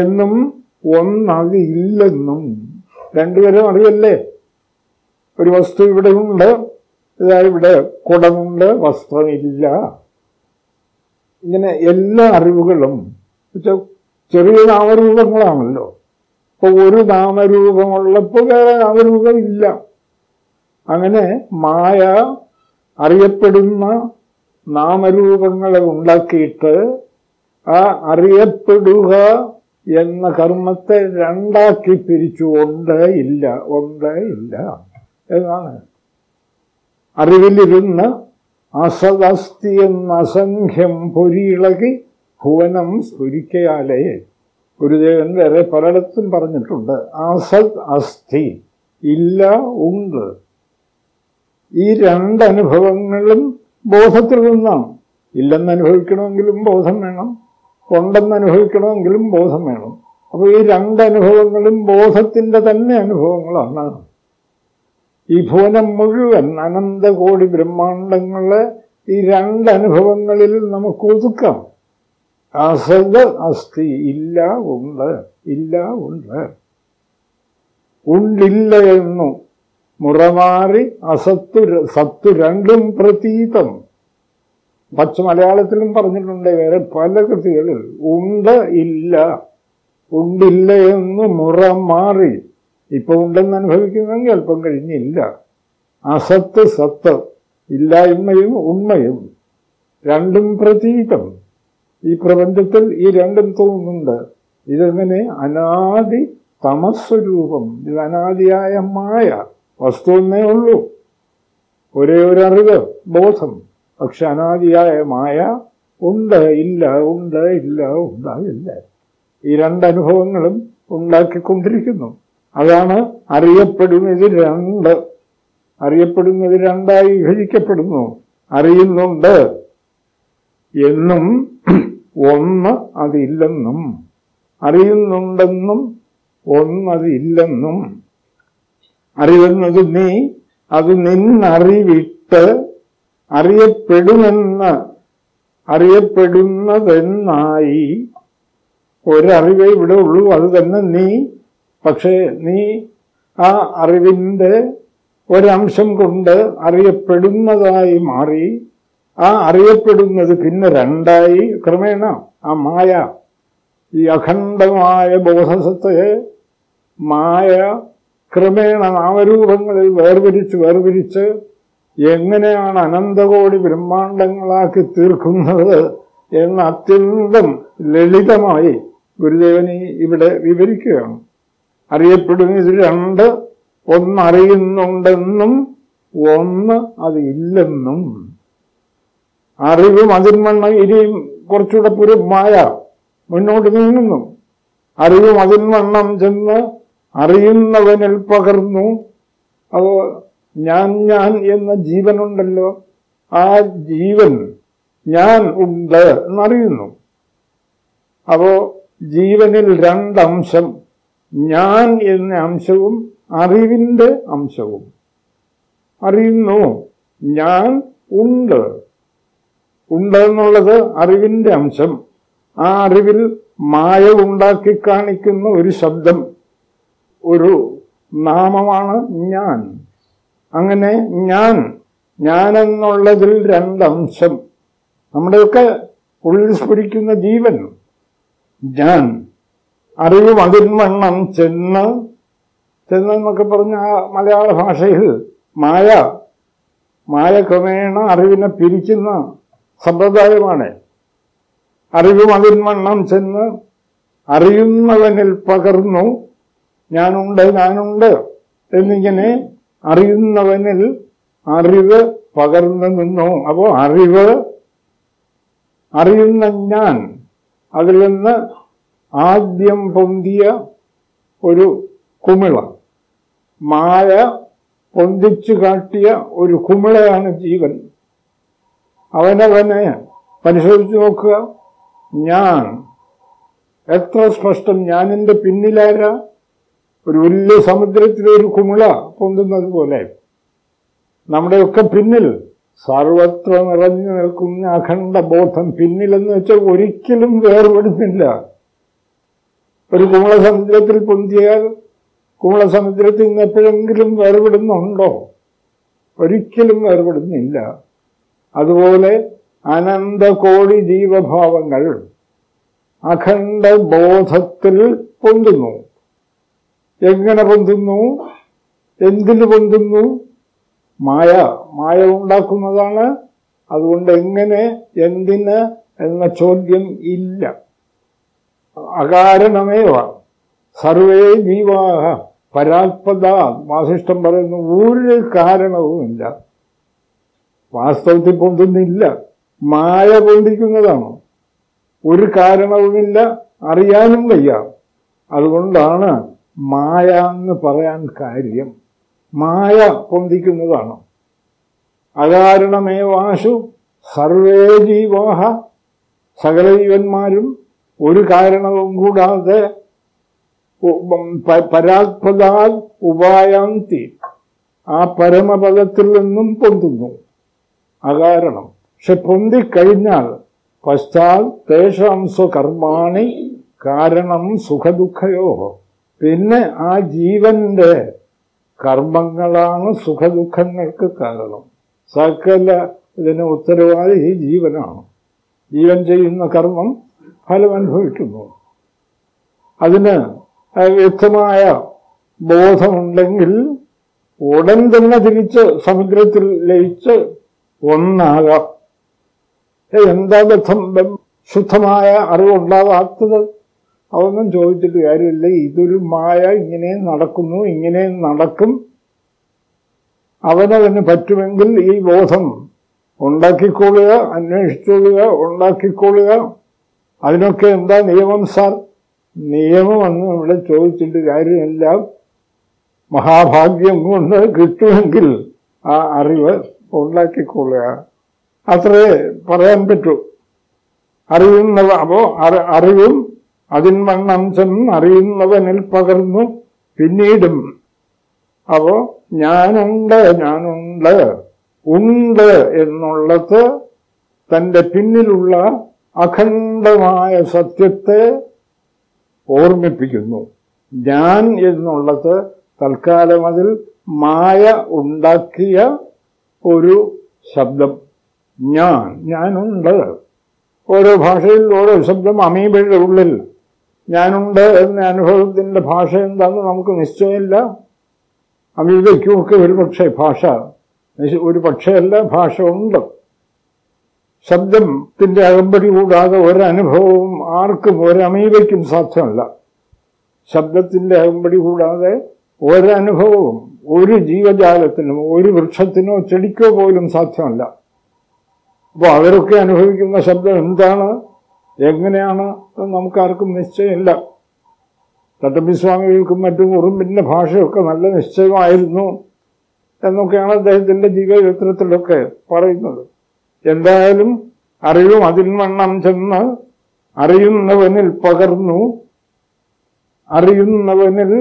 Speaker 1: എന്നും ഒന്നതില്ലെന്നും രണ്ടുപേരും അറിയല്ലേ? ഒരു വസ്തു ഇവിടെ ഉണ്ട് ഇതാ ഇവിടെ കുടമുണ്ട് വസ്ത്രമില്ല. ഇങ്ങനെ എല്ലാ അറിവുകളും ചെറിയ നാമരൂപങ്ങളാണല്ലോ. ഇപ്പൊ ഒരു നാമരൂപമുള്ളപ്പോൾ വേറെ നാമരൂപം ഇല്ല അങ്ങനെ മായ അറിയപ്പെടുന്ന നാമരൂപങ്ങളെ ഉണ്ടാക്കിയിട്ട് ആ അറിയപ്പെടുക എന്ന കർമ്മത്തെ രണ്ടാക്കി പിരിച്ചു ഉണ്ട് ഇല്ല ഉണ്ട് ഇല്ല എന്നാണ്. അറിവിലിരുന്ന് അസദസ്തി എന്ന അസംഖ്യം പൊരിയിളകി ഭുവനം സ്ഫുരിക്കയാലേ ഗുരുദേവൻ വേറെ പലയിടത്തും പറഞ്ഞിട്ടുണ്ട് അസത് അസ്ഥി ഇല്ല ഉണ്ട്. ഈ രണ്ടനുഭവങ്ങളും ബോധത്തിൽ നിന്നാണ്. ഇല്ലെന്ന് അനുഭവിക്കണമെങ്കിലും ബോധം വേണം. ഉണ്ടെന്ന് അനുഭവിക്കണമെങ്കിലും ബോധം വേണം. അപ്പോൾ ഈ രണ്ടനുഭവങ്ങളും ബോധത്തിന്റെ തന്നെ അനുഭവങ്ങളാണ്. ഈ ഭുവനം മുഴുവൻ അനന്തകോടി ബ്രഹ്മാണ്ടങ്ങളെ ഈ രണ്ടനുഭവങ്ങളിൽ നമുക്ക് ഒതുക്കാം. അസത് അസ്ഥി ഇല്ല ഉണ്ട് ഇല്ല ഉണ്ട്. ഉണ്ടില്ല എന്നു മുറമാറി അസത്തു സത്തു രണ്ടും പ്രതീതം. പച്ച മലയാളത്തിലും പറഞ്ഞിട്ടുണ്ട് വേറെ പല കൃതികളിൽ. ഉണ്ട് ഇല്ല. ഉണ്ടില്ല എന്ന് മുറ മാറി. ഇപ്പൊ ഉണ്ടെന്ന് അനുഭവിക്കുന്നെങ്കിൽ അല്പം കഴിഞ്ഞില്ല. അസത്ത് സത്ത് ഇല്ലായ്മയും ഉണ്മയും. രണ്ടും പ്രതീകം ഈ പ്രപഞ്ചത്തിൽ ഈ രണ്ടും തോന്നുന്നുണ്ട്. ഇതെങ്ങനെ? അനാദി തമസ്വരൂപം. ഇത് അനാദിയായ മായ. വസ്തുവെന്നേ ഉള്ളൂ. ഒരേ ഒരു അറിവ് ബോധം. പക്ഷെ അനാദിയായ മായ ഉണ്ട് ഇല്ല ഉണ്ട് ഇല്ല ഉണ്ടായില്ല ഈ രണ്ടനുഭവങ്ങളും ഉണ്ടാക്കിക്കൊണ്ടിരിക്കുന്നു. അതാണ് അറിയപ്പെടുന്നത് രണ്ട്. അറിയപ്പെടുന്നത് രണ്ടായി വിഭജിക്കപ്പെടുന്നു. അറിയുന്നുണ്ട് എന്നും ഒന്ന് അതില്ലെന്നും. അറിയുന്നുണ്ടെന്നും ഒന്നതില്ലെന്നും അറിയുന്നത് നീ അത് നിന്നറിവിട്ട് അറിയപ്പെടുമെന്ന് അറിയപ്പെടുന്നതെന്നായി ഒരറിവേ ഇവിടെ ഉള്ളൂ. അത് തന്നെ നീ. പക്ഷേ നീ ആ അറിവിന്റെ ഒരംശം കൊണ്ട് അറിയപ്പെടുന്നതായി മാറി ആ അറിയപ്പെടുന്നത് പിന്നെ രണ്ടായി. ക്രമേണ ആ മായ ഈ അഖണ്ഡമായ ബോധസത്തെ മായ ക്രമേണ നാമരൂപങ്ങളിൽ വേർതിരിച്ച് വേർതിരിച്ച് എങ്ങനെയാണ് അനന്തകോടി ബ്രഹ്മാണ്ടങ്ങളാക്കി തീർക്കുന്നത് എന്ന് അത്യന്തം ലളിതമായി ഗുരുദേവനി ഇവിടെ വിവരിക്കുകയാണ്. അറിയപ്പെടുന്ന ഇത് രണ്ട് ഒന്നറിയുന്നുണ്ടെന്നും ഒന്ന് അത് ഇല്ലെന്നും അറിവും അതിന്മണ്ണം ഇനിയും കുറച്ചുകൂടെ പുരമായ മുന്നോട്ട് നീങ്ങുന്നു. അറിവും അതിന്മണ്ണം ചെന്ന് അറിയുന്നവനിൽ പകർന്നു. അത് ഞാൻ ഞാൻ എന്ന ജീവനുണ്ടല്ലോ. ആ ജീവൻ ഞാൻ ഉണ്ട് എന്നറിയുന്നു. അപ്പോ ജീവനിൽ രണ്ടംശം ഞാൻ എന്ന അംശവും അറിവിന്റെ അംശവും. അറിയുന്നു ഞാൻ ഉണ്ട്. ഉണ്ട് എന്നുള്ളത് അറിവിന്റെ അംശം. ആ അറിവിൽ മായ ഉണ്ടാക്കി കാണിക്കുന്ന ഒരു ശബ്ദം ഒരു നാമമാണ് ഞാൻ. അങ്ങനെ ഞാൻ ഞാനെന്നുള്ളതിൽ രണ്ടംശം. നമ്മുടെയൊക്കെ ഉള്ളിൽ സ്ഫുരിക്കുന്ന ജീവൻ. ഞാൻ അറിവ് മതിർമണ്ണം ചെന്ന് ചെന്നെന്നൊക്കെ പറഞ്ഞ ആ മലയാള ഭാഷയിൽ മായ മായ ക്രമേണ അറിവിനെ പിരിക്കുന്ന സമ്പ്രദായമാണ്. അറിവും അതിൻവണ്ണം ചെന്ന് അറിയുന്നവനിൽ പകർന്നു ഞാനുണ്ട് ഞാനുണ്ട് എന്നിങ്ങനെ അറിയുന്നവനിൽ അറിവ് പകർന്നു നിന്നു. അപ്പോൾ അറിവ് അറിയുന്ന ഞാൻ അതിൽ നിന്ന് ആദ്യം പൊന്തിയ ഒരു കുമിള. മായ പൊന്തിച്ചു കാട്ടിയ ഒരു കുമിളയാണ് ജീവൻ. അവനവനെ പരിശോധിച്ചു നോക്കുക. ഞാൻ. എത്ര സ്പഷ്ടം ഞാനിന്റെ പിന്നിലാര? ഒരു വലിയ സമുദ്രത്തിലെ ഒരു കുമിള പൊന്തുന്നത് പോലെ. നമ്മുടെയൊക്കെ പിന്നിൽ സർവത്ര നിറഞ്ഞു നിൽക്കുന്ന അഖണ്ഡ ബോധം പിന്നിലെന്ന് വെച്ചാൽ ഒരിക്കലും വേർപെടുന്നില്ല. ഒരു കുമള സമുദ്രത്തിൽ പൊന്തിയാൽ കുമള സമുദ്രത്തിൽ നിന്ന് എപ്പോഴെങ്കിലും വേർപെടുന്നുണ്ടോ? ഒരിക്കലും വേർപെടുന്നില്ല. അതുപോലെ അനന്തകോടി ജീവഭാവങ്ങൾ അഖണ്ഡ ബോധത്തിൽ പൊന്തുന്നു. എങ്ങനെ പൊന്തുന്നു? എന്തിന് പൊന്തുന്നു? മായ മായ ഉണ്ടാക്കുന്നതാണ്. അതുകൊണ്ട് എങ്ങനെ എന്തിന് എന്ന ചോദ്യം ഇല്ല. അകാരണമേവ സർവേ ജീവാഹ പരാത്പത വാസിഷ്ടം പറയുന്നു ഒരു കാരണവുമില്ല. വാസ്തവത്തിൽ പൊന്തുന്നില്ല. മായ പൊന്തിക്കുന്നതാണ്? ഒരു കാരണവുമില്ല. അറിയാനും വയ്യ. അതുകൊണ്ടാണ് മായ എന്ന് പറയാൻ കാര്യം മായ പൊന്തിക്കുന്നതാണ്. അകാരണമേവാശു സർവേ ജീവാഹ. സകല ജീവന്മാരും ഒരു കാരണവും കൂടാതെ പരാത്പതാൽ ഉപായാന്തി. ആ പരമപദത്തിൽ നിന്നും പൊന്തുന്നു. അകാരണം. പക്ഷെ പൊന്തിക്കഴിഞ്ഞാൽ പശ്ചാൽ തേഷാം സ്വകർമാണി കാരണം സുഖദുഃഖയോ പിന്നെ ആ ജീവന്റെ കർമ്മങ്ങളാണ് സുഖദുഃഖങ്ങൾക്ക് കാരണം. സകല ഇതിന് ഉത്തരവാദി ഈ ജീവനാണ്. ജീവൻ ചെയ്യുന്ന കർമ്മം ഫലം അനുഭവിക്കുന്നു അതിന് വ്യക്തമായ ബോധമുണ്ടെങ്കിൽ ഉടൻ തന്നെ തിരിച്ച് സമുദ്രത്തിൽ ലയിച്ച് ഒന്നാകാം. എന്താ ബന്ധം ശുദ്ധമായ അറിവുണ്ടാകാത്തത് അതൊന്നും ചോദിച്ചിട്ട് കാര്യമില്ല. ഇതൊരു മായ ഇങ്ങനെ നടക്കുന്നു ഇങ്ങനെ നടക്കും. അവനവന് പറ്റുമെങ്കിൽ ഈ ബോധം ഉണ്ടാക്കിക്കൊള്ളുക അന്വേഷിച്ചുകൊള്ളുക ഉണ്ടാക്കിക്കൊള്ളുക. അതിനൊക്കെ എന്താ നിയമം സാർ? നിയമമെന്ന് ഇവിടെ ചോദിച്ചിട്ട് കാര്യമില്ല. മഹാഭാഗ്യം കൊണ്ട് കിട്ടുമെങ്കിൽ ആ അറിവ് ഉണ്ടാക്കിക്കൊള്ളുക. അത്രേ പറയാൻ പറ്റൂ. അറിയുന്നവ അപ്പോ അറിവും അതിൻ വണ്ണം ചെന്ന് അറിയുന്നവനിൽ പകർന്നു പിന്നീടും അപ്പോ ഞാനുണ്ട് ഞാനുണ്ട് ഉണ്ട് എന്നുള്ളത് തന്റെ പിന്നിലുള്ള അഖണ്ഡമായ സത്യത്തെ ഓർമ്മിപ്പിക്കുന്നു. ഞാൻ എന്നുള്ളത് തൽക്കാലം അതിൽ മായ ഉണ്ടാക്കിയ ഒരു ശബ്ദം. ഞാൻ ഞാനുണ്ട്. ഓരോ ഭാഷയിൽ ഓരോ ശബ്ദം അമീബയുടെ ഉള്ളിൽ ഞാനുണ്ട് എന്ന അനുഭവത്തിന്റെ ഭാഷ എന്താണെന്ന് നമുക്ക് നിശ്ചയമില്ല. അമീബയ്ക്കുമൊക്കെ ഒരു പക്ഷേ ഭാഷ. ഒരു പക്ഷേയല്ല ഭാഷ ഉണ്ട്. ശബ്ദത്തിന്റെ അകമ്പടി കൂടാതെ ഒരനുഭവവും ആർക്കും ഒരമീവയ്ക്കും സാധ്യമല്ല. ശബ്ദത്തിന്റെ അകമ്പടി കൂടാതെ ഒരനുഭവവും ഒരു ജീവജാലത്തിനും ഒരു വൃക്ഷത്തിനോ ചെടിക്കോ പോലും സാധ്യമല്ല. അപ്പോൾ അവരൊക്കെ അനുഭവിക്കുന്ന ശബ്ദം എന്താണ്? എങ്ങനെയാണ് നമുക്കാർക്കും നിശ്ചയമില്ല. തട്ടമ്പിസ്വാമികൾക്കും മറ്റും ഉറുമ്പിന്റെ ഭാഷയൊക്കെ നല്ല നിശ്ചയമായിരുന്നു എന്നൊക്കെയാണ് അദ്ദേഹത്തിന്റെ ജീവചരിത്രത്തിലൊക്കെ പറയുന്നത്. എന്തായാലും അറിവും അതിൽ വണ്ണം ചെന്ന് അറിയുന്നവനിൽ പകർന്നു. അറിയുന്നവനിൽ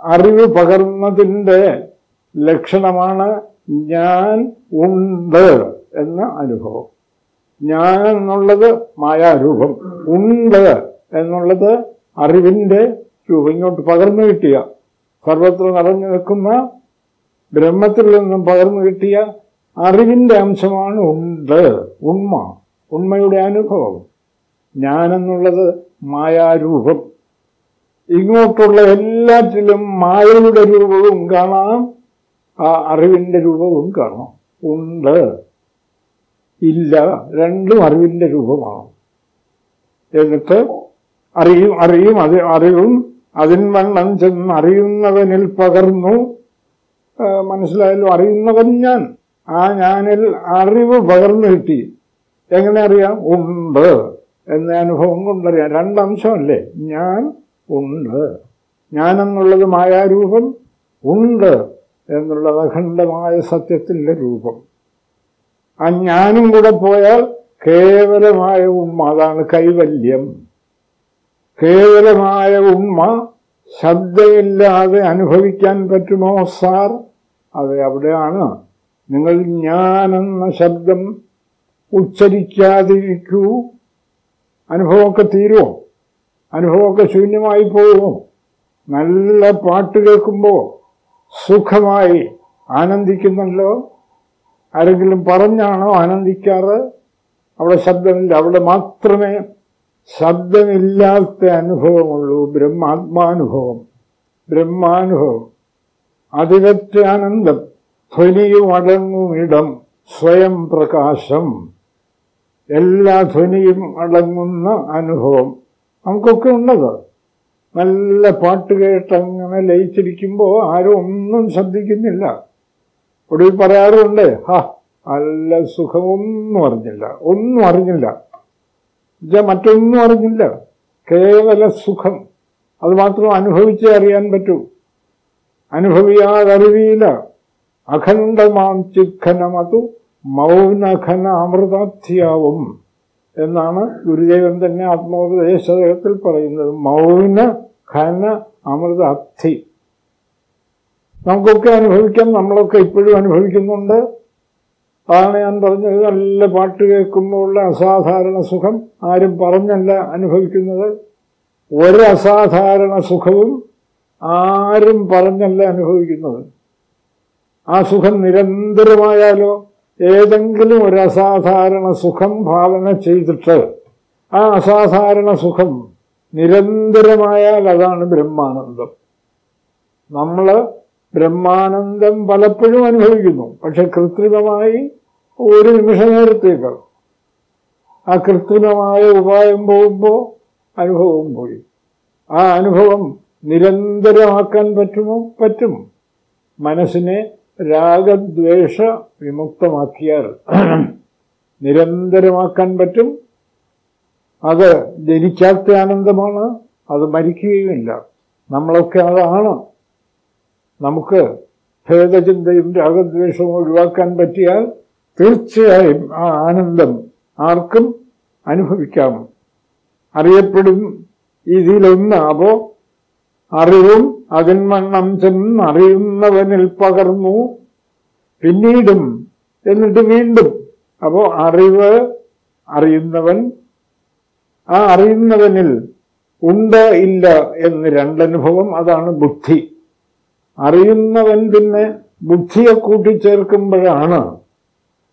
Speaker 1: അറിവ് പകർന്നതിന്റെ ലക്ഷണമാണ് ഞാൻ ഉണ്ട് എന്ന അനുഭവം. ഞാൻ എന്നുള്ളത് മായാരൂപം. ഉണ്ട് എന്നുള്ളത് അറിവിന്റെ രൂപം. ഇങ്ങോട്ട് പകർന്നു കിട്ടിയ സർവത്ര നിറഞ്ഞു നിൽക്കുന്ന ബ്രഹ്മത്തിൽ നിന്നും പകർന്നു കിട്ടിയ അറിവിന്റെ അംശമാണ് ഉണ്ട് ഉണ്മ ഉണ്മയുടെ അനുഭവം. ഞാനെന്നുള്ളത് മായാരൂപം. ഇങ്ങോട്ടുള്ള എല്ലാറ്റിലും മായയുടെ രൂപവും കാണാം ആ അറിവിന്റെ രൂപവും കാണാം. ഉണ്ട്. ഇല്ല. രണ്ടും അറിവിന്റെ രൂപമാണ്. എന്നിട്ട് അറിയും അറിയും അത് അറിവും അതിന്മണ്ണം ചെന്ന് അറിയുന്നവനിൽ പകർന്നു. മനസ്സിലായല്ലോ അറിയുന്നവൻ ഞാൻ. ആ ഞാനിൽ അറിവ് പകർന്നു കിട്ടി. എങ്ങനെ അറിയാം? ഉണ്ട് എന്ന അനുഭവം കൊണ്ടറിയാം. രണ്ടംശമല്ലേ? ഞാൻ ഉണ്ട്. ഞാനെന്നുള്ളത് മായാരൂപം ഉണ്ട്. എന്നുള്ളത് അഖണ്ഡമായ സത്യത്തിന്റെ രൂപം. ആ ഞാനും കൂടെ പോയാൽ കേവലമായ ഉമ്മ അതാണ് കൈവല്യം. കേവലമായ ഉമ്മ ശ്രദ്ധയില്ലാതെ അനുഭവിക്കാൻ പറ്റുമോ സാർ? അത് അവിടെയാണ്. നിങ്ങൾ ഞാനെന്ന ശബ്ദം ഉച്ചരിക്കാതിരിക്കൂ. അനുഭവമൊക്കെ തീരുമോ അനുഭവമൊക്കെ ശൂന്യമായി പോകുമോ? നല്ല പാട്ട് കേൾക്കുമ്പോൾ സുഖമായി ആനന്ദിക്കുന്നല്ലോ. ആരെങ്കിലും പറഞ്ഞാണോ ആനന്ദിക്കാറ്? അവിടെ ശബ്ദമില്ല. അവിടെ മാത്രമേ ശബ്ദമില്ലാത്ത അനുഭവമുള്ളൂ. ബ്രഹ്മാത്മാനുഭവം. ബ്രഹ്മാനുഭവം. ധ്വനിയും അടങ്ങുമിടം സ്വയം പ്രകാശം. എല്ലാ ധ്വനിയും അടങ്ങുന്ന അനുഭവം. നമുക്കൊക്കെ ഉണ്ടത്. നല്ല പാട്ട് കേട്ടങ്ങനെ ലയിച്ചിരിക്കുമ്പോൾ ആരും ഒന്നും ശ്രദ്ധിക്കുന്നില്ല. ഒടുവിൽ പറയാറുണ്ട് ഹാ നല്ല സുഖമൊന്നും അറിഞ്ഞില്ല ഒന്നും അറിഞ്ഞില്ല. മറ്റൊന്നും അറിഞ്ഞില്ല കേവല സുഖം. അത് മാത്രം അനുഭവിച്ചേ അറിയാൻ പറ്റൂ. അനുഭവിയാതറിവിയില്ല. അഖണ്ഡമാം ചിഖനമതു മൗനഖന അമൃതാധ്യാവും എന്നാണ് ഗുരുദേവൻ തന്നെ ആത്മോപദേശത്തിൽ പറയുന്നത്. മൗന ഖന അമൃതാബ്ധി നമുക്കൊക്കെ അനുഭവിക്കാം നമ്മളൊക്കെ ഇപ്പോഴും അനുഭവിക്കുന്നുണ്ട്. അതാണ് ഞാൻ പറഞ്ഞത് നല്ല പാട്ട് കേൾക്കുമ്പോഴുള്ള അസാധാരണ സുഖം. ആരും പറഞ്ഞല്ല അനുഭവിക്കുന്നത്. ഒരു അസാധാരണ സുഖവും ആരും പറഞ്ഞല്ല അനുഭവിക്കുന്നത്. ആ സുഖം നിരന്തരമായാലോ ഏതെങ്കിലും ഒരു അസാധാരണ സുഖം ഭാവന ചെയ്തിട്ട് ആ അസാധാരണ സുഖം നിരന്തരമായാൽ അതാണ് ബ്രഹ്മാനന്ദം. നമ്മൾ ബ്രഹ്മാനന്ദം പലപ്പോഴും അനുഭവിക്കുന്നു. പക്ഷെ കൃത്രിമമായി ഒരു നിമിഷ നേരത്തേക്ക് ആ കൃത്രിമമായ ഉപായം പോകുമ്പോൾ അനുഭവം പോയി. ആ അനുഭവം നിരന്തരമാക്കാൻ പറ്റുമോ? പറ്റും. മനസ്സിനെ രാഗദ്വേഷ വിമുക്തമാക്കിയാൽ നിരന്തരമാക്കാൻ പറ്റും. അത് ജനിക്കാത്ത ആനന്ദമാണ് അത് മരിക്കുകയുമില്ല. നമ്മളൊക്കെ അതാണ് നമുക്ക് ഭേദചിന്തയും രാഗദ്വേഷവും ഒഴിവാക്കാൻ പറ്റിയാൽ തീർച്ചയായും ആ ആനന്ദം ആർക്കും അനുഭവിക്കാം. അറിയപ്പെടും ഇതിലൊന്ന് അപ്പോ അറിവും അതിന്മണ്ണം ചെന്ന് അറിയുന്നവനിൽ പകർന്നു. പിന്നീടും എന്നിട്ട് വീണ്ടും. അപ്പോ അറിവ് അറിയുന്നവൻ ആ അറിയുന്നവനിൽ ഉണ്ട് ഇല്ല എന്ന് രണ്ടനുഭവം അതാണ് ബുദ്ധി. അറിയുന്നവൻ പിന്നെ ബുദ്ധിയെ കൂട്ടിച്ചേർക്കുമ്പോഴാണ്.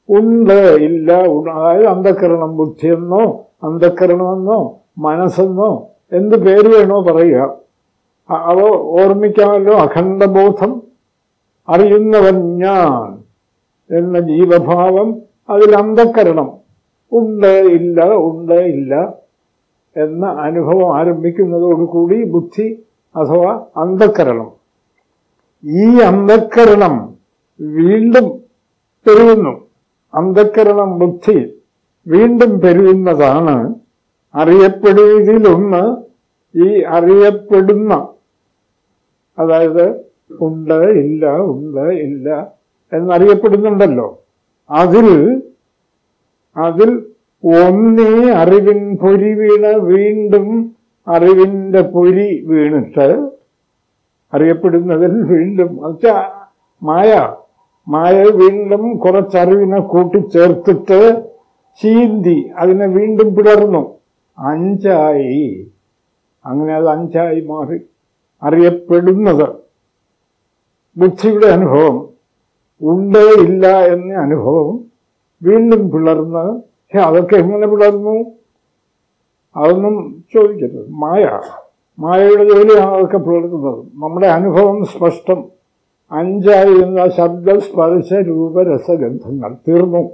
Speaker 1: ഉണ്ട് ഇല്ല അതായത് അന്ധക്കരണം ബുദ്ധിയെന്നോ അന്ധക്കരണമെന്നോ മനസ്സെന്നോ എന്ത് പേര് വേണോ പറയുക. അവ ഓർമ്മിക്കാമല്ലോ അഖണ്ഡബോധം. അറിയുന്നവൻ ഞാൻ എന്ന ജീവഭാവം അതിൽ അന്ധക്കരണം ഉണ്ട് ഇല്ല ഉണ്ട് ഇല്ല എന്ന അനുഭവം ആരംഭിക്കുന്നതോടുകൂടി ബുദ്ധി അഥവാ അന്ധക്കരണം ഈ അന്ധക്കരണം വീണ്ടും പെരുകുന്നു. അന്ധക്കരണം ബുദ്ധി വീണ്ടും പെരുകുന്നതാണ്. അറിയപ്പെടുന്നതിലൊന്ന് ഈ അറിയപ്പെടുന്ന അതായത് ഉണ്ട് ഇല്ല ഉണ്ട് ഇല്ല എന്നറിയപ്പെടുന്നുണ്ടല്ലോ. അതിൽ അതിൽ ഒന്നേ അറിവിൻ പൊരി വീണ് വീണ്ടും അറിവിന്റെ പൊരി വീണിട്ട് അറിയപ്പെടുന്നതിൽ വീണ്ടും എന്നുവെച്ചാ മായ മായ വീണ്ടും കുറച്ചറിവിനെ കൂട്ടിച്ചേർത്തിട്ട് ചീന്തി അതിനെ വീണ്ടും പിളർന്നു. അഞ്ചായി. അങ്ങനെ അത് അഞ്ചായി മാറി. അറിയപ്പെടുന്നത്. ബുദ്ധിയുടെ അനുഭവം. ഉണ്ട് ഇല്ല എന്ന അനുഭവം വീണ്ടും പിളർന്ന്. അതൊക്കെ എങ്ങനെ പിളർന്നു? അതൊന്നും ചോദിക്കരുത്. മായ. മായയുടെ ജോലിയാണ് അതൊക്കെ പുലർത്തുന്നത്. നമ്മുടെ അനുഭവം സ്പഷ്ടം. അഞ്ചായി എന്ന ശബ്ദ സ്പർശ രൂപരസഗന്ധങ്ങൾ തീർന്നു.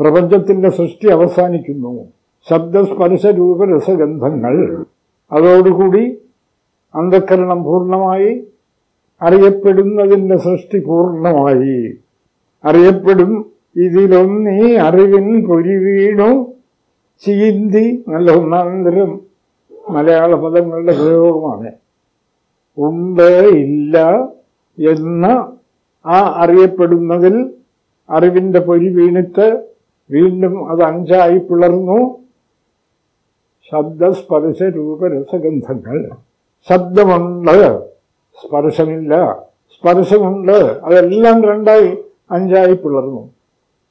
Speaker 1: പ്രപഞ്ചത്തിന്റെ സൃഷ്ടി അവസാനിക്കുന്നു. ശബ്ദസ്പർശ രൂപരസഗന്ധങ്ങൾ അതോടുകൂടി അന്ധക്കരണം പൂർണമായി. അറിയപ്പെടുന്നതിന്റെ സൃഷ്ടി പൂർണമായി. അറിയപ്പെടും ഇതിലൊന്നീ അറിവിൻ പൊരി വീണു ചീന്തി നല്ല ഒന്നാന്തരം. മലയാള പദങ്ങളുടെ പ്രയോഗമാണ്. ഉണ്ട് ഇല്ല എന്ന ആ അറിയപ്പെടുന്നതിൽ അറിവിന്റെ പൊരി വീണിട്ട് വീണ്ടും അത് അഞ്ചായി പിളർന്നു. ശബ്ദസ്പർശ രൂപരസഗന്ധങ്ങൾ. ശബ്ദമുണ്ട് സ്പർശമില്ല. സ്പർശമുണ്ട് അതെല്ലാം രണ്ടായി അഞ്ചായി പിളർന്നു.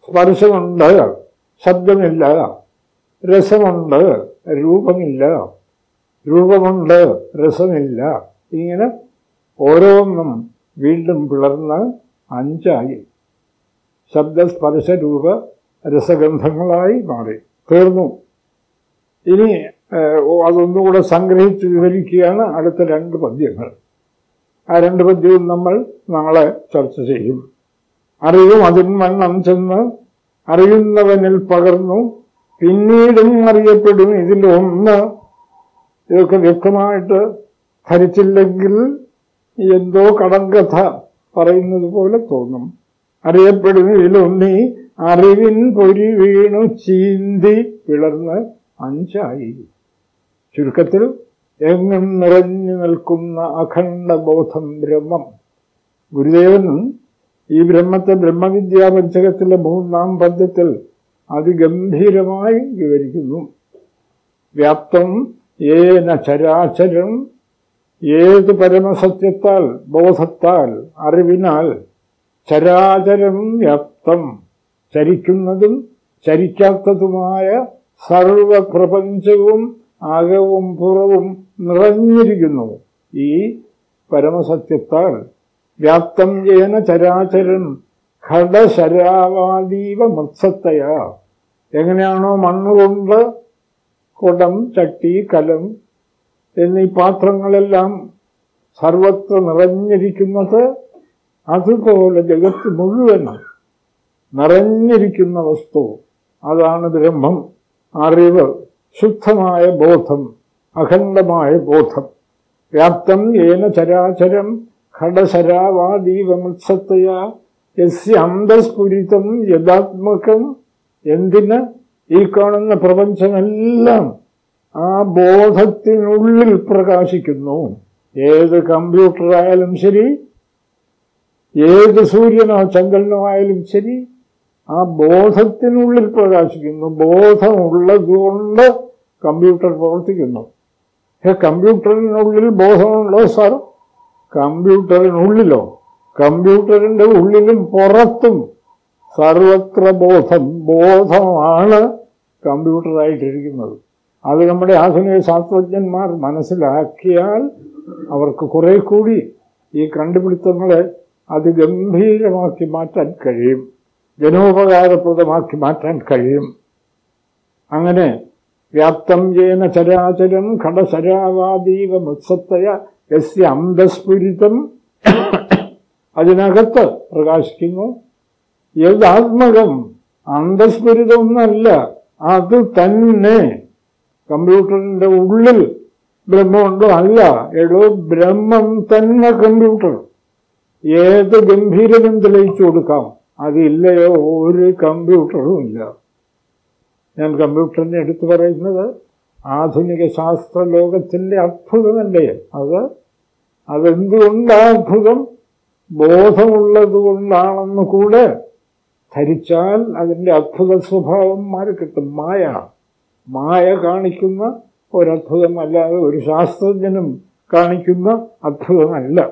Speaker 1: സ്പർശമുണ്ട് ശബ്ദമില്ല. രസമുണ്ട് രൂപമില്ല. രൂപമുണ്ട് രസമില്ല. ഇങ്ങനെ ഓരോന്നും വീണ്ടും പിളർന്ന് അഞ്ചായി. ശബ്ദസ്പർശ രൂപ രസഗന്ധങ്ങളായി മാറി. തീർന്നു. ഇനി അതൊന്നുകൂടെ സംഗ്രഹിച്ച് വിവരിക്കുകയാണ് അടുത്ത രണ്ട് പദ്യങ്ങൾ. ആ രണ്ട് പദ്യവും നമ്മൾ നാളെ ചർച്ച ചെയ്യും. അറിവും അതിൻ വണ്ണം ചെന്ന് അറിയുന്നവനിൽ പകർന്നു പിന്നീടും അറിയപ്പെടും ഇതിലൊന്ന് ഇതൊക്കെ വ്യക്തമായിട്ട് ധരിച്ചില്ലെങ്കിൽ എന്തോ കടങ്കഥ പറയുന്നത് പോലെ തോന്നും. അറിയപ്പെടുന്നതിലൊന്നി അറിവിൻ പൊരി വീണു ചീന്തി പിളർന്ന് അഞ്ചായി. ചുരുക്കത്തിൽ എങ്ങും നിറഞ്ഞു നിൽക്കുന്ന അഖണ്ഡ ബോധം ബ്രഹ്മം. ഗുരുദേവൻ ഈ ബ്രഹ്മത്തെ ബ്രഹ്മവിദ്യാപഞ്ചകത്തിലെ മൂന്നാം പദ്യത്തിൽ അതിഗംഭീരമായി വിവരിക്കുന്നു. വ്യാപ്തം ഏന ചരാചരം ഏത് പരമസത്യത്താൽ ബോധത്താൽ അറിവിനാൽ ചരാചരം വ്യാപ്തം ചരിക്കുന്നതും ചരിക്കാത്തതുമായ സർവപ്രപഞ്ചവും അകവും പുറവും നിറഞ്ഞിരിക്കുന്നു. ഈ പരമസത്യത്താൽ വ്യാപ്തം ചെയ്യന ചരാചരം ഘടശരാവാദീവ മത്സത്തയാ. എങ്ങനെയാണോ മണ്ണുകൊണ്ട് കുടം ചട്ടി കലം എന്നീ പാത്രങ്ങളെല്ലാം സർവത്ര നിറഞ്ഞിരിക്കുന്നത് അതുപോലെ ജഗത്ത് മുഴുവൻ നിറഞ്ഞിരിക്കുന്ന വസ്തു. അതാണ് ബ്രഹ്മം. അറിവ് ശുദ്ധമായ ബോധം അഖണ്ഡമായ ബോധം. വ്യാപ്തം ഏന ചരാചരം ഘടശരാവാദീവമത്സത്തയ യസ്യ അന്തസ്ഫുരിതം യഥാത്മകം എന്തിന്? ഈ കാണുന്ന പ്രപഞ്ചമെല്ലാം ആ ബോധത്തിനുള്ളിൽ പ്രകാശിക്കുന്നു. ഏത് കമ്പ്യൂട്ടറായാലും ശരി ഏത് സൂര്യനോ ചന്ദ്രനോ ആയാലും ശരി ആ ബോധത്തിനുള്ളിൽ പ്രകാശിക്കുന്നു. ബോധമുള്ളതുകൊണ്ട് കമ്പ്യൂട്ടർ പ്രവർത്തിക്കുന്നു. കമ്പ്യൂട്ടറിനുള്ളിൽ ബോധമുണ്ടോ സാർ? കമ്പ്യൂട്ടറിനുള്ളിലോ? കമ്പ്യൂട്ടറിന്റെ ഉള്ളിലും പുറത്തും സർവത്ര ബോധം ബോധമാണ് കമ്പ്യൂട്ടറായിട്ടിരിക്കുന്നത്. അത് നമ്മുടെ ആധുനിക ശാസ്ത്രജ്ഞന്മാർ മനസ്സിലാക്കിയാൽ അവർക്ക് കുറെ കൂടി ഈ കണ്ടുപിടുത്തങ്ങളെ അതിഗംഭീരമാക്കി മാറ്റാൻ കഴിയും. ജനോപകാരപ്രദമാക്കി മാറ്റാൻ കഴിയും. അങ്ങനെ വ്യാപ്തം ചെയ്യുന്ന ചരാചരം ഘടശരാവാദീവ മുത്സത്തയ യസ്യ അന്തസ്ഫുരിതം അതിനകത്ത് പ്രകാശിക്കുന്നു. യഥാത്മകം അന്തസ്ഫുരിതമൊന്നല്ല അത് തന്നെ കമ്പ്യൂട്ടറിന്റെ ഉള്ളിൽ ബ്രഹ്മമുണ്ടോ അല്ല എടോ ബ്രഹ്മം തന്നെ കമ്പ്യൂട്ടർ. ഏത് ഗംഭീരനും തെളിയിച്ചു കൊടുക്കാം. അതില്ലയോ ഒരു കമ്പ്യൂട്ടറും ഇല്ല. ഞാൻ കമ്പ്യൂട്ടറിനെ എടുത്തു പറയുന്നത് ആധുനിക ശാസ്ത്ര ലോകത്തിന്റെ അത്ഭുതമല്ലേ അത് അതെന്തുകൊണ്ടാ അത്ഭുതം? ബോധമുള്ളത് കൊണ്ടാണെന്ന് കൂടെ ധരിച്ചാൽ അതിന്റെ അത്ഭുത സ്വഭാവം മാറി കിട്ടും. മായ. മായ കാണിക്കുന്ന ഒരത്ഭുതം അല്ലാതെ ഒരു ശാസ്ത്രജ്ഞനും കാണിക്കുന്ന അത്ഭുതമല്ല.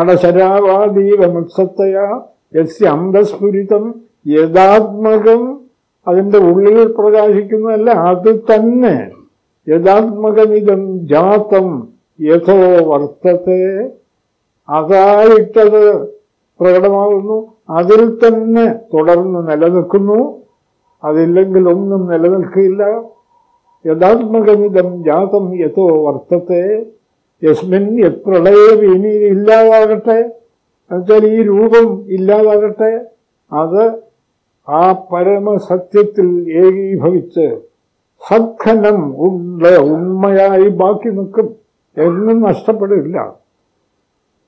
Speaker 1: ഘടശരാവാദീവമുത്സത്തയ യസ്യ അന്തസ്ഫുരിതം യഥാത്മകം അതിന്റെ ഉള്ളിൽ പ്രകാശിക്കുന്നതല്ല അത് തന്നെ യഥാത്മകമിതം ജാതം യഥോ വർത്തത്തെ. അതായിട്ടത് പ്രകടമാകുന്നു. അതിൽ തന്നെ തുടർന്ന് നിലനിൽക്കുന്നു. അതില്ലെങ്കിൽ ഒന്നും നിലനിൽക്കില്ല. യഥാത്മകമിതം ജാതം യഥോ വർത്തത്തെ. യസ്മിൻ പ്രളയം ഇനി ഇല്ലാതാകട്ടെ. എന്നുവെച്ചാൽ ഈ രൂപം ഇല്ലാതാകട്ടെ. അത് ആ പരമസത്യത്തിൽ ഏകീഭവിച്ച് സദ്ഘനം ഉണ്ട് ഉണ്മയായി ബാക്കി നിൽക്കും. എന്നും നഷ്ടപ്പെടില്ല.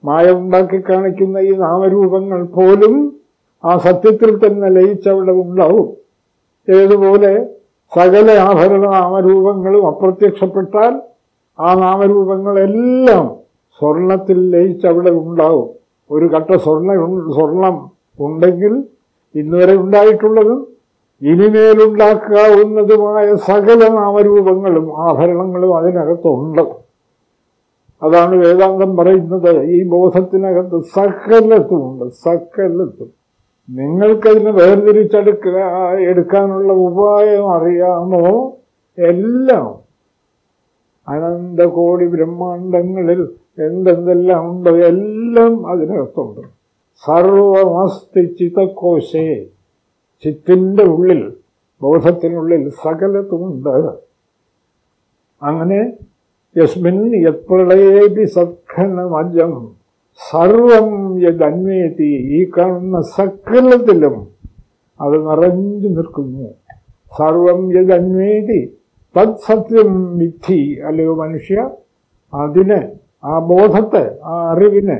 Speaker 1: മായ ഉണ്ടാക്കി കാണിക്കുന്ന ഈ നാമരൂപങ്ങൾ പോലും ആ സത്യത്തിൽ തന്നെ ലയിച്ചവിടെ ഉണ്ടാവും. ഏതുപോലെ സകല ആഭരണ നാമരൂപങ്ങളും അപ്രത്യക്ഷപ്പെട്ടാൽ ആ നാമരൂപങ്ങളെല്ലാം സ്വർണത്തിൽ ലയിച്ചവിടെ ഉണ്ടാവും. ഒരു കട്ട സ്വർണ സ്വർണം ഉണ്ടെങ്കിൽ ഇന്നുവരെ ഉണ്ടായിട്ടുള്ളതും ഇനിമേലുണ്ടാക്കാവുന്നതുമായ സകല നാമരൂപങ്ങളും ആഭരണങ്ങളും അതിനകത്തുണ്ട്. അതാണ് വേദാന്തം പറയുന്നത്. ഈ ബോധത്തിനകത്ത് സക്കല്ലത്തുമുണ്ട് സക്കല്ലത്തും നിങ്ങൾക്കതിനെ വേർതിരിച്ചെടുക്കുക എടുക്കാനുള്ള ഉപായം അറിയാമോ? എല്ലാം. അനന്തകോടി ബ്രഹ്മാണ്ടങ്ങളിൽ എന്തെന്തെല്ലാം ഉണ്ടോ എല്ലാം അതിനകത്തുണ്ട്. സർവമസ്തി ചിതക്കോശേ ചിത്തിന്റെ ഉള്ളിൽ ബോധത്തിനുള്ളിൽ സകലത്തുമുണ്ട്. അങ്ങനെ യസ്മിൻ യത്പ്രളയേപി സത്ഖനമജം സർവം യദന്വേതി ഈ കാണുന്ന സകലത്തിലും അത് നിറഞ്ഞു നിൽക്കുന്നു. സർവം യദന്വേതി തത് സത്യം വിധി അല്ലയോ മനുഷ്യ അതിന് ആ ബോധത്തെ ആ അറിവിനെ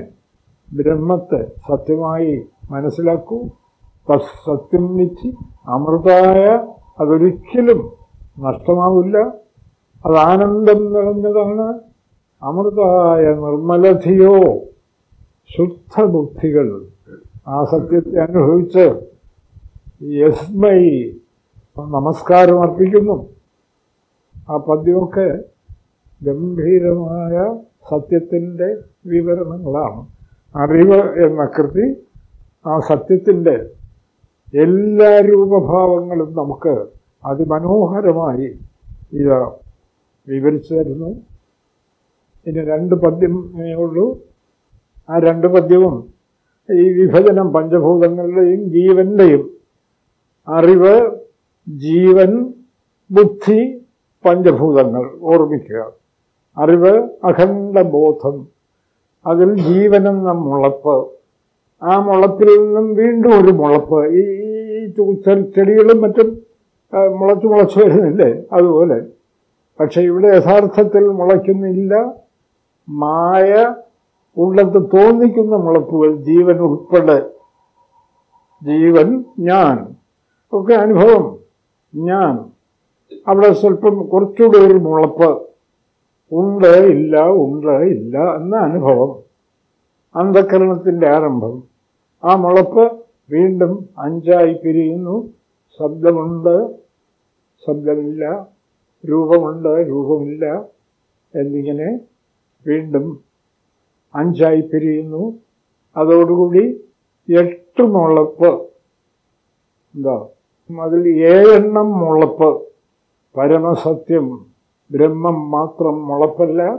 Speaker 1: ബ്രഹ്മത്തെ സത്യമായി മനസ്സിലാക്കൂ. തത് സത്യം വിധി അമൃതായ അതൊരിക്കലും നഷ്ടമാവില്ല. അത് ആനന്ദം നിറഞ്ഞതാണ്. അമൃതായ നിർമ്മലധിയോ ശുദ്ധബുദ്ധികൾ. ആ സത്യത്തെ അനുഭവിച്ച് യസ്മൈ നമസ്കാരം അർപ്പിക്കുന്നു. ആ പദ്യമൊക്കെ ഗംഭീരമായ സത്യത്തിന്റെ വിവരണങ്ങളാണ്. അറിവ് എന്ന കൃതി ആ സത്യത്തിന്റെ എല്ലാ രൂപഭാവങ്ങളും നമുക്ക് അതിമനോഹരമായി ഇത് വിവരിച്ചു തരുന്നു ഇനി രണ്ട് പദ്യമേ ഉള്ളൂ. ആ രണ്ട് പദ്യവും ഈ വിഭജനം പഞ്ചഭൂതങ്ങളുടെയും ജീവന്റെയും. അറിവ് ജീവൻ ബുദ്ധി പഞ്ചഭൂതങ്ങൾ ഓർമ്മിക്കുക. അറിവ് അഖണ്ഡ ബോധം അതിൽ ജീവനെന്ന മുളപ്പ്. ആ മുളപ്പിൽ നിന്നും വീണ്ടും ഒരു മുളപ്പ്. ഈ ചെടികളും മറ്റും മുളച്ചു മുളച്ചു വരുന്നില്ലേ? അതുപോലെ. പക്ഷെ ഇവിടെ യഥാർത്ഥത്തിൽ മുളയ്ക്കുന്നില്ല. മായ ഉള്ളത് തോന്നിക്കുന്ന മുളപ്പുകൾ ജീവൻ ഉൾപ്പെടെ. ജീവൻ ഞാൻ. ഒക്കെ അനുഭവം. ഞാൻ. അവിടെ സ്വല്പം കുറച്ചുകൂടി ഒരു മുളപ്പ്. ഉണ്ട് ഇല്ല ഉണ്ട് ഇല്ല എന്ന അനുഭവം. അന്ധകരണത്തിന്റെ ആരംഭം. ആ മുളപ്പ് വീണ്ടും അഞ്ചായി പിരിയുന്നു. ശബ്ദമുണ്ട്. ശബ്ദമില്ല. രൂപമുണ്ട് രൂപമില്ല എന്നിങ്ങനെ വീണ്ടും അഞ്ചായി പിരിയുന്നു. അതോടുകൂടി എട്ട് മുളപ്പ്. എന്താ? അതിൽ ഏഴെണ്ണം മുളപ്പ്. പരമസത്യം. ബ്രഹ്മം മാത്രം മുളപ്പല്ല.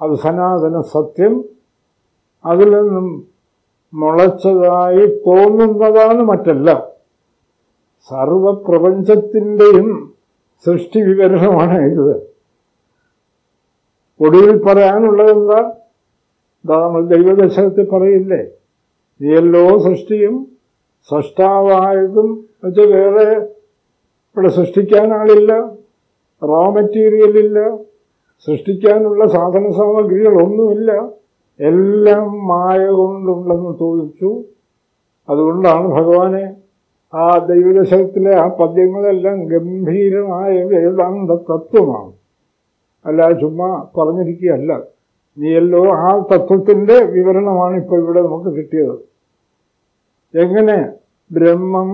Speaker 1: അത് സനാതന സത്യം അതിൽ നിന്നും മുളച്ചതായി തോന്നുന്നതാണ് മറ്റല്ല. സർവപ്രപഞ്ചത്തിന്റെയും സൃഷ്ടി വിവരണമാണ് ഇത്. ഒടുവിൽ പറയാനുള്ളത് എന്താ നമ്മൾ ദൈവദശകത്തിൽ പറയില്ലേ? നീയല്ലോ സൃഷ്ടിയും സൃഷ്ടാവായതും വെച്ച് വേറെ ഇവിടെ സൃഷ്ടിക്കാൻ ആളില്ല റോ മെറ്റീരിയൽ ഇല്ല സൃഷ്ടിക്കാനുള്ള സാധന സാമഗ്രികളൊന്നുമില്ല എല്ലാം മായ കൊണ്ടുണ്ടെന്ന് തോന്നിച്ചു അതുകൊണ്ടാണ് ഭഗവാനെ ആ ദൈവദശകത്തിലെ ആ പദ്യങ്ങളെല്ലാം ഗംഭീരമായ വേദാന്ത തത്വമാണ്. അല്ല ചുമ്മാ പറഞ്ഞിരിക്കുകയല്ല. നീയല്ലോ ആ തത്വത്തിന്റെ വിവരണമാണ് ഇപ്പോൾ ഇവിടെ നമുക്ക് കിട്ടിയത്. എങ്ങനെ ബ്രഹ്മം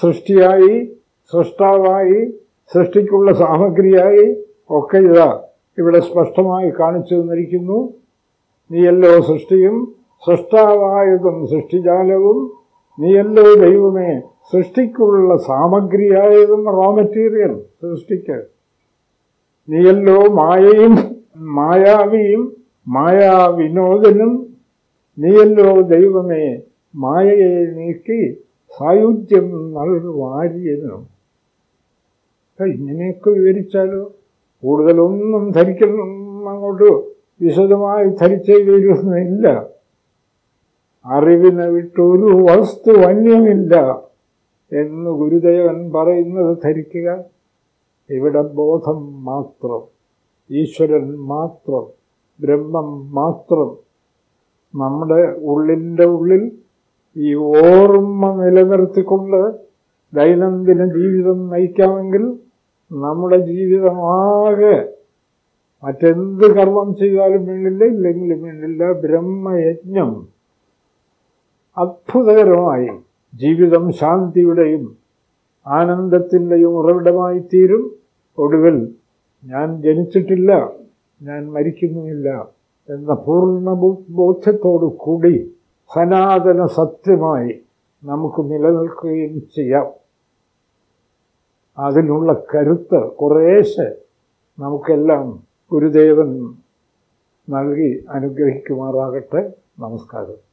Speaker 1: സൃഷ്ടിയായി സൃഷ്ടാവായി സൃഷ്ടിക്കുള്ള സാമഗ്രിയായി ഒക്കെ ഇതാ ഇവിടെ സ്പഷ്ടമായി കാണിച്ചു തന്നിരിക്കുന്നു. നീയല്ലോ സൃഷ്ടിയും സൃഷ്ടാവായതും സൃഷ്ടിജാലവും നീയല്ലോ ദൈവമേ സൃഷ്ടിക്കുള്ള സാമഗ്രിയായതും റോ മെറ്റീരിയൽ സൃഷ്ടിക്ക്. നീയല്ലോ മായയും മായാവിയും മായാവിനോദനും നീയല്ലോ ദൈവമേ മായയെ നീക്കി സായുജ്യം നൽകുവാര്യനും ഇങ്ങനെയൊക്കെ വിവരിച്ചാലോ? കൂടുതലൊന്നും ധരിക്കണം അങ്ങോട്ട്. വിശദമായി ധരിച്ചേ വരുന്നില്ല അറിവിനെ വിട്ടൊരു വസ്തു അന്യമില്ല എന്ന് ഗുരുദേവൻ പറയുന്നത് ധരിക്കുക. ഇവിടെ ബോധം മാത്രം ഈശ്വരൻ മാത്രം ബ്രഹ്മം മാത്രം. നമ്മുടെ ഉള്ളിന്റെ ഉള്ളിൽ ഈ ഓർമ്മ നിലനിർത്തിക്കൊണ്ട് ദൈനംദിന ജീവിതം നയിക്കാമെങ്കിൽ നമ്മുടെ ജീവിതമാകെ മറ്റെന്ത് കർമ്മം ചെയ്താലും വേണ്ടില്ല ഇല്ലെങ്കിലും വേണ്ടില്ല ബ്രഹ്മയജ്ഞം അത്ഭുതകരമായി ജീവിതം ശാന്തിയുടെയും ആനന്ദത്തിന്റെയും ഉറവിടമായി തീരും ഒടുവിൽ ഞാൻ ജനിച്ചിട്ടില്ല ഞാൻ മരിക്കുന്നുമില്ല എന്ന പൂർണ ബോധ്യത്തോടു കൂടി സനാതന സത്യമായി നമുക്ക് നിലനിൽക്കുകയും ചെയ്യാം. അതിനുള്ള കരുത്ത് കുറേശ്ശെ നമുക്കെല്ലാം ഗുരുദേവൻ നൽകി അനുഗ്രഹിക്കുമാറാകട്ടെ. നമസ്കാരം.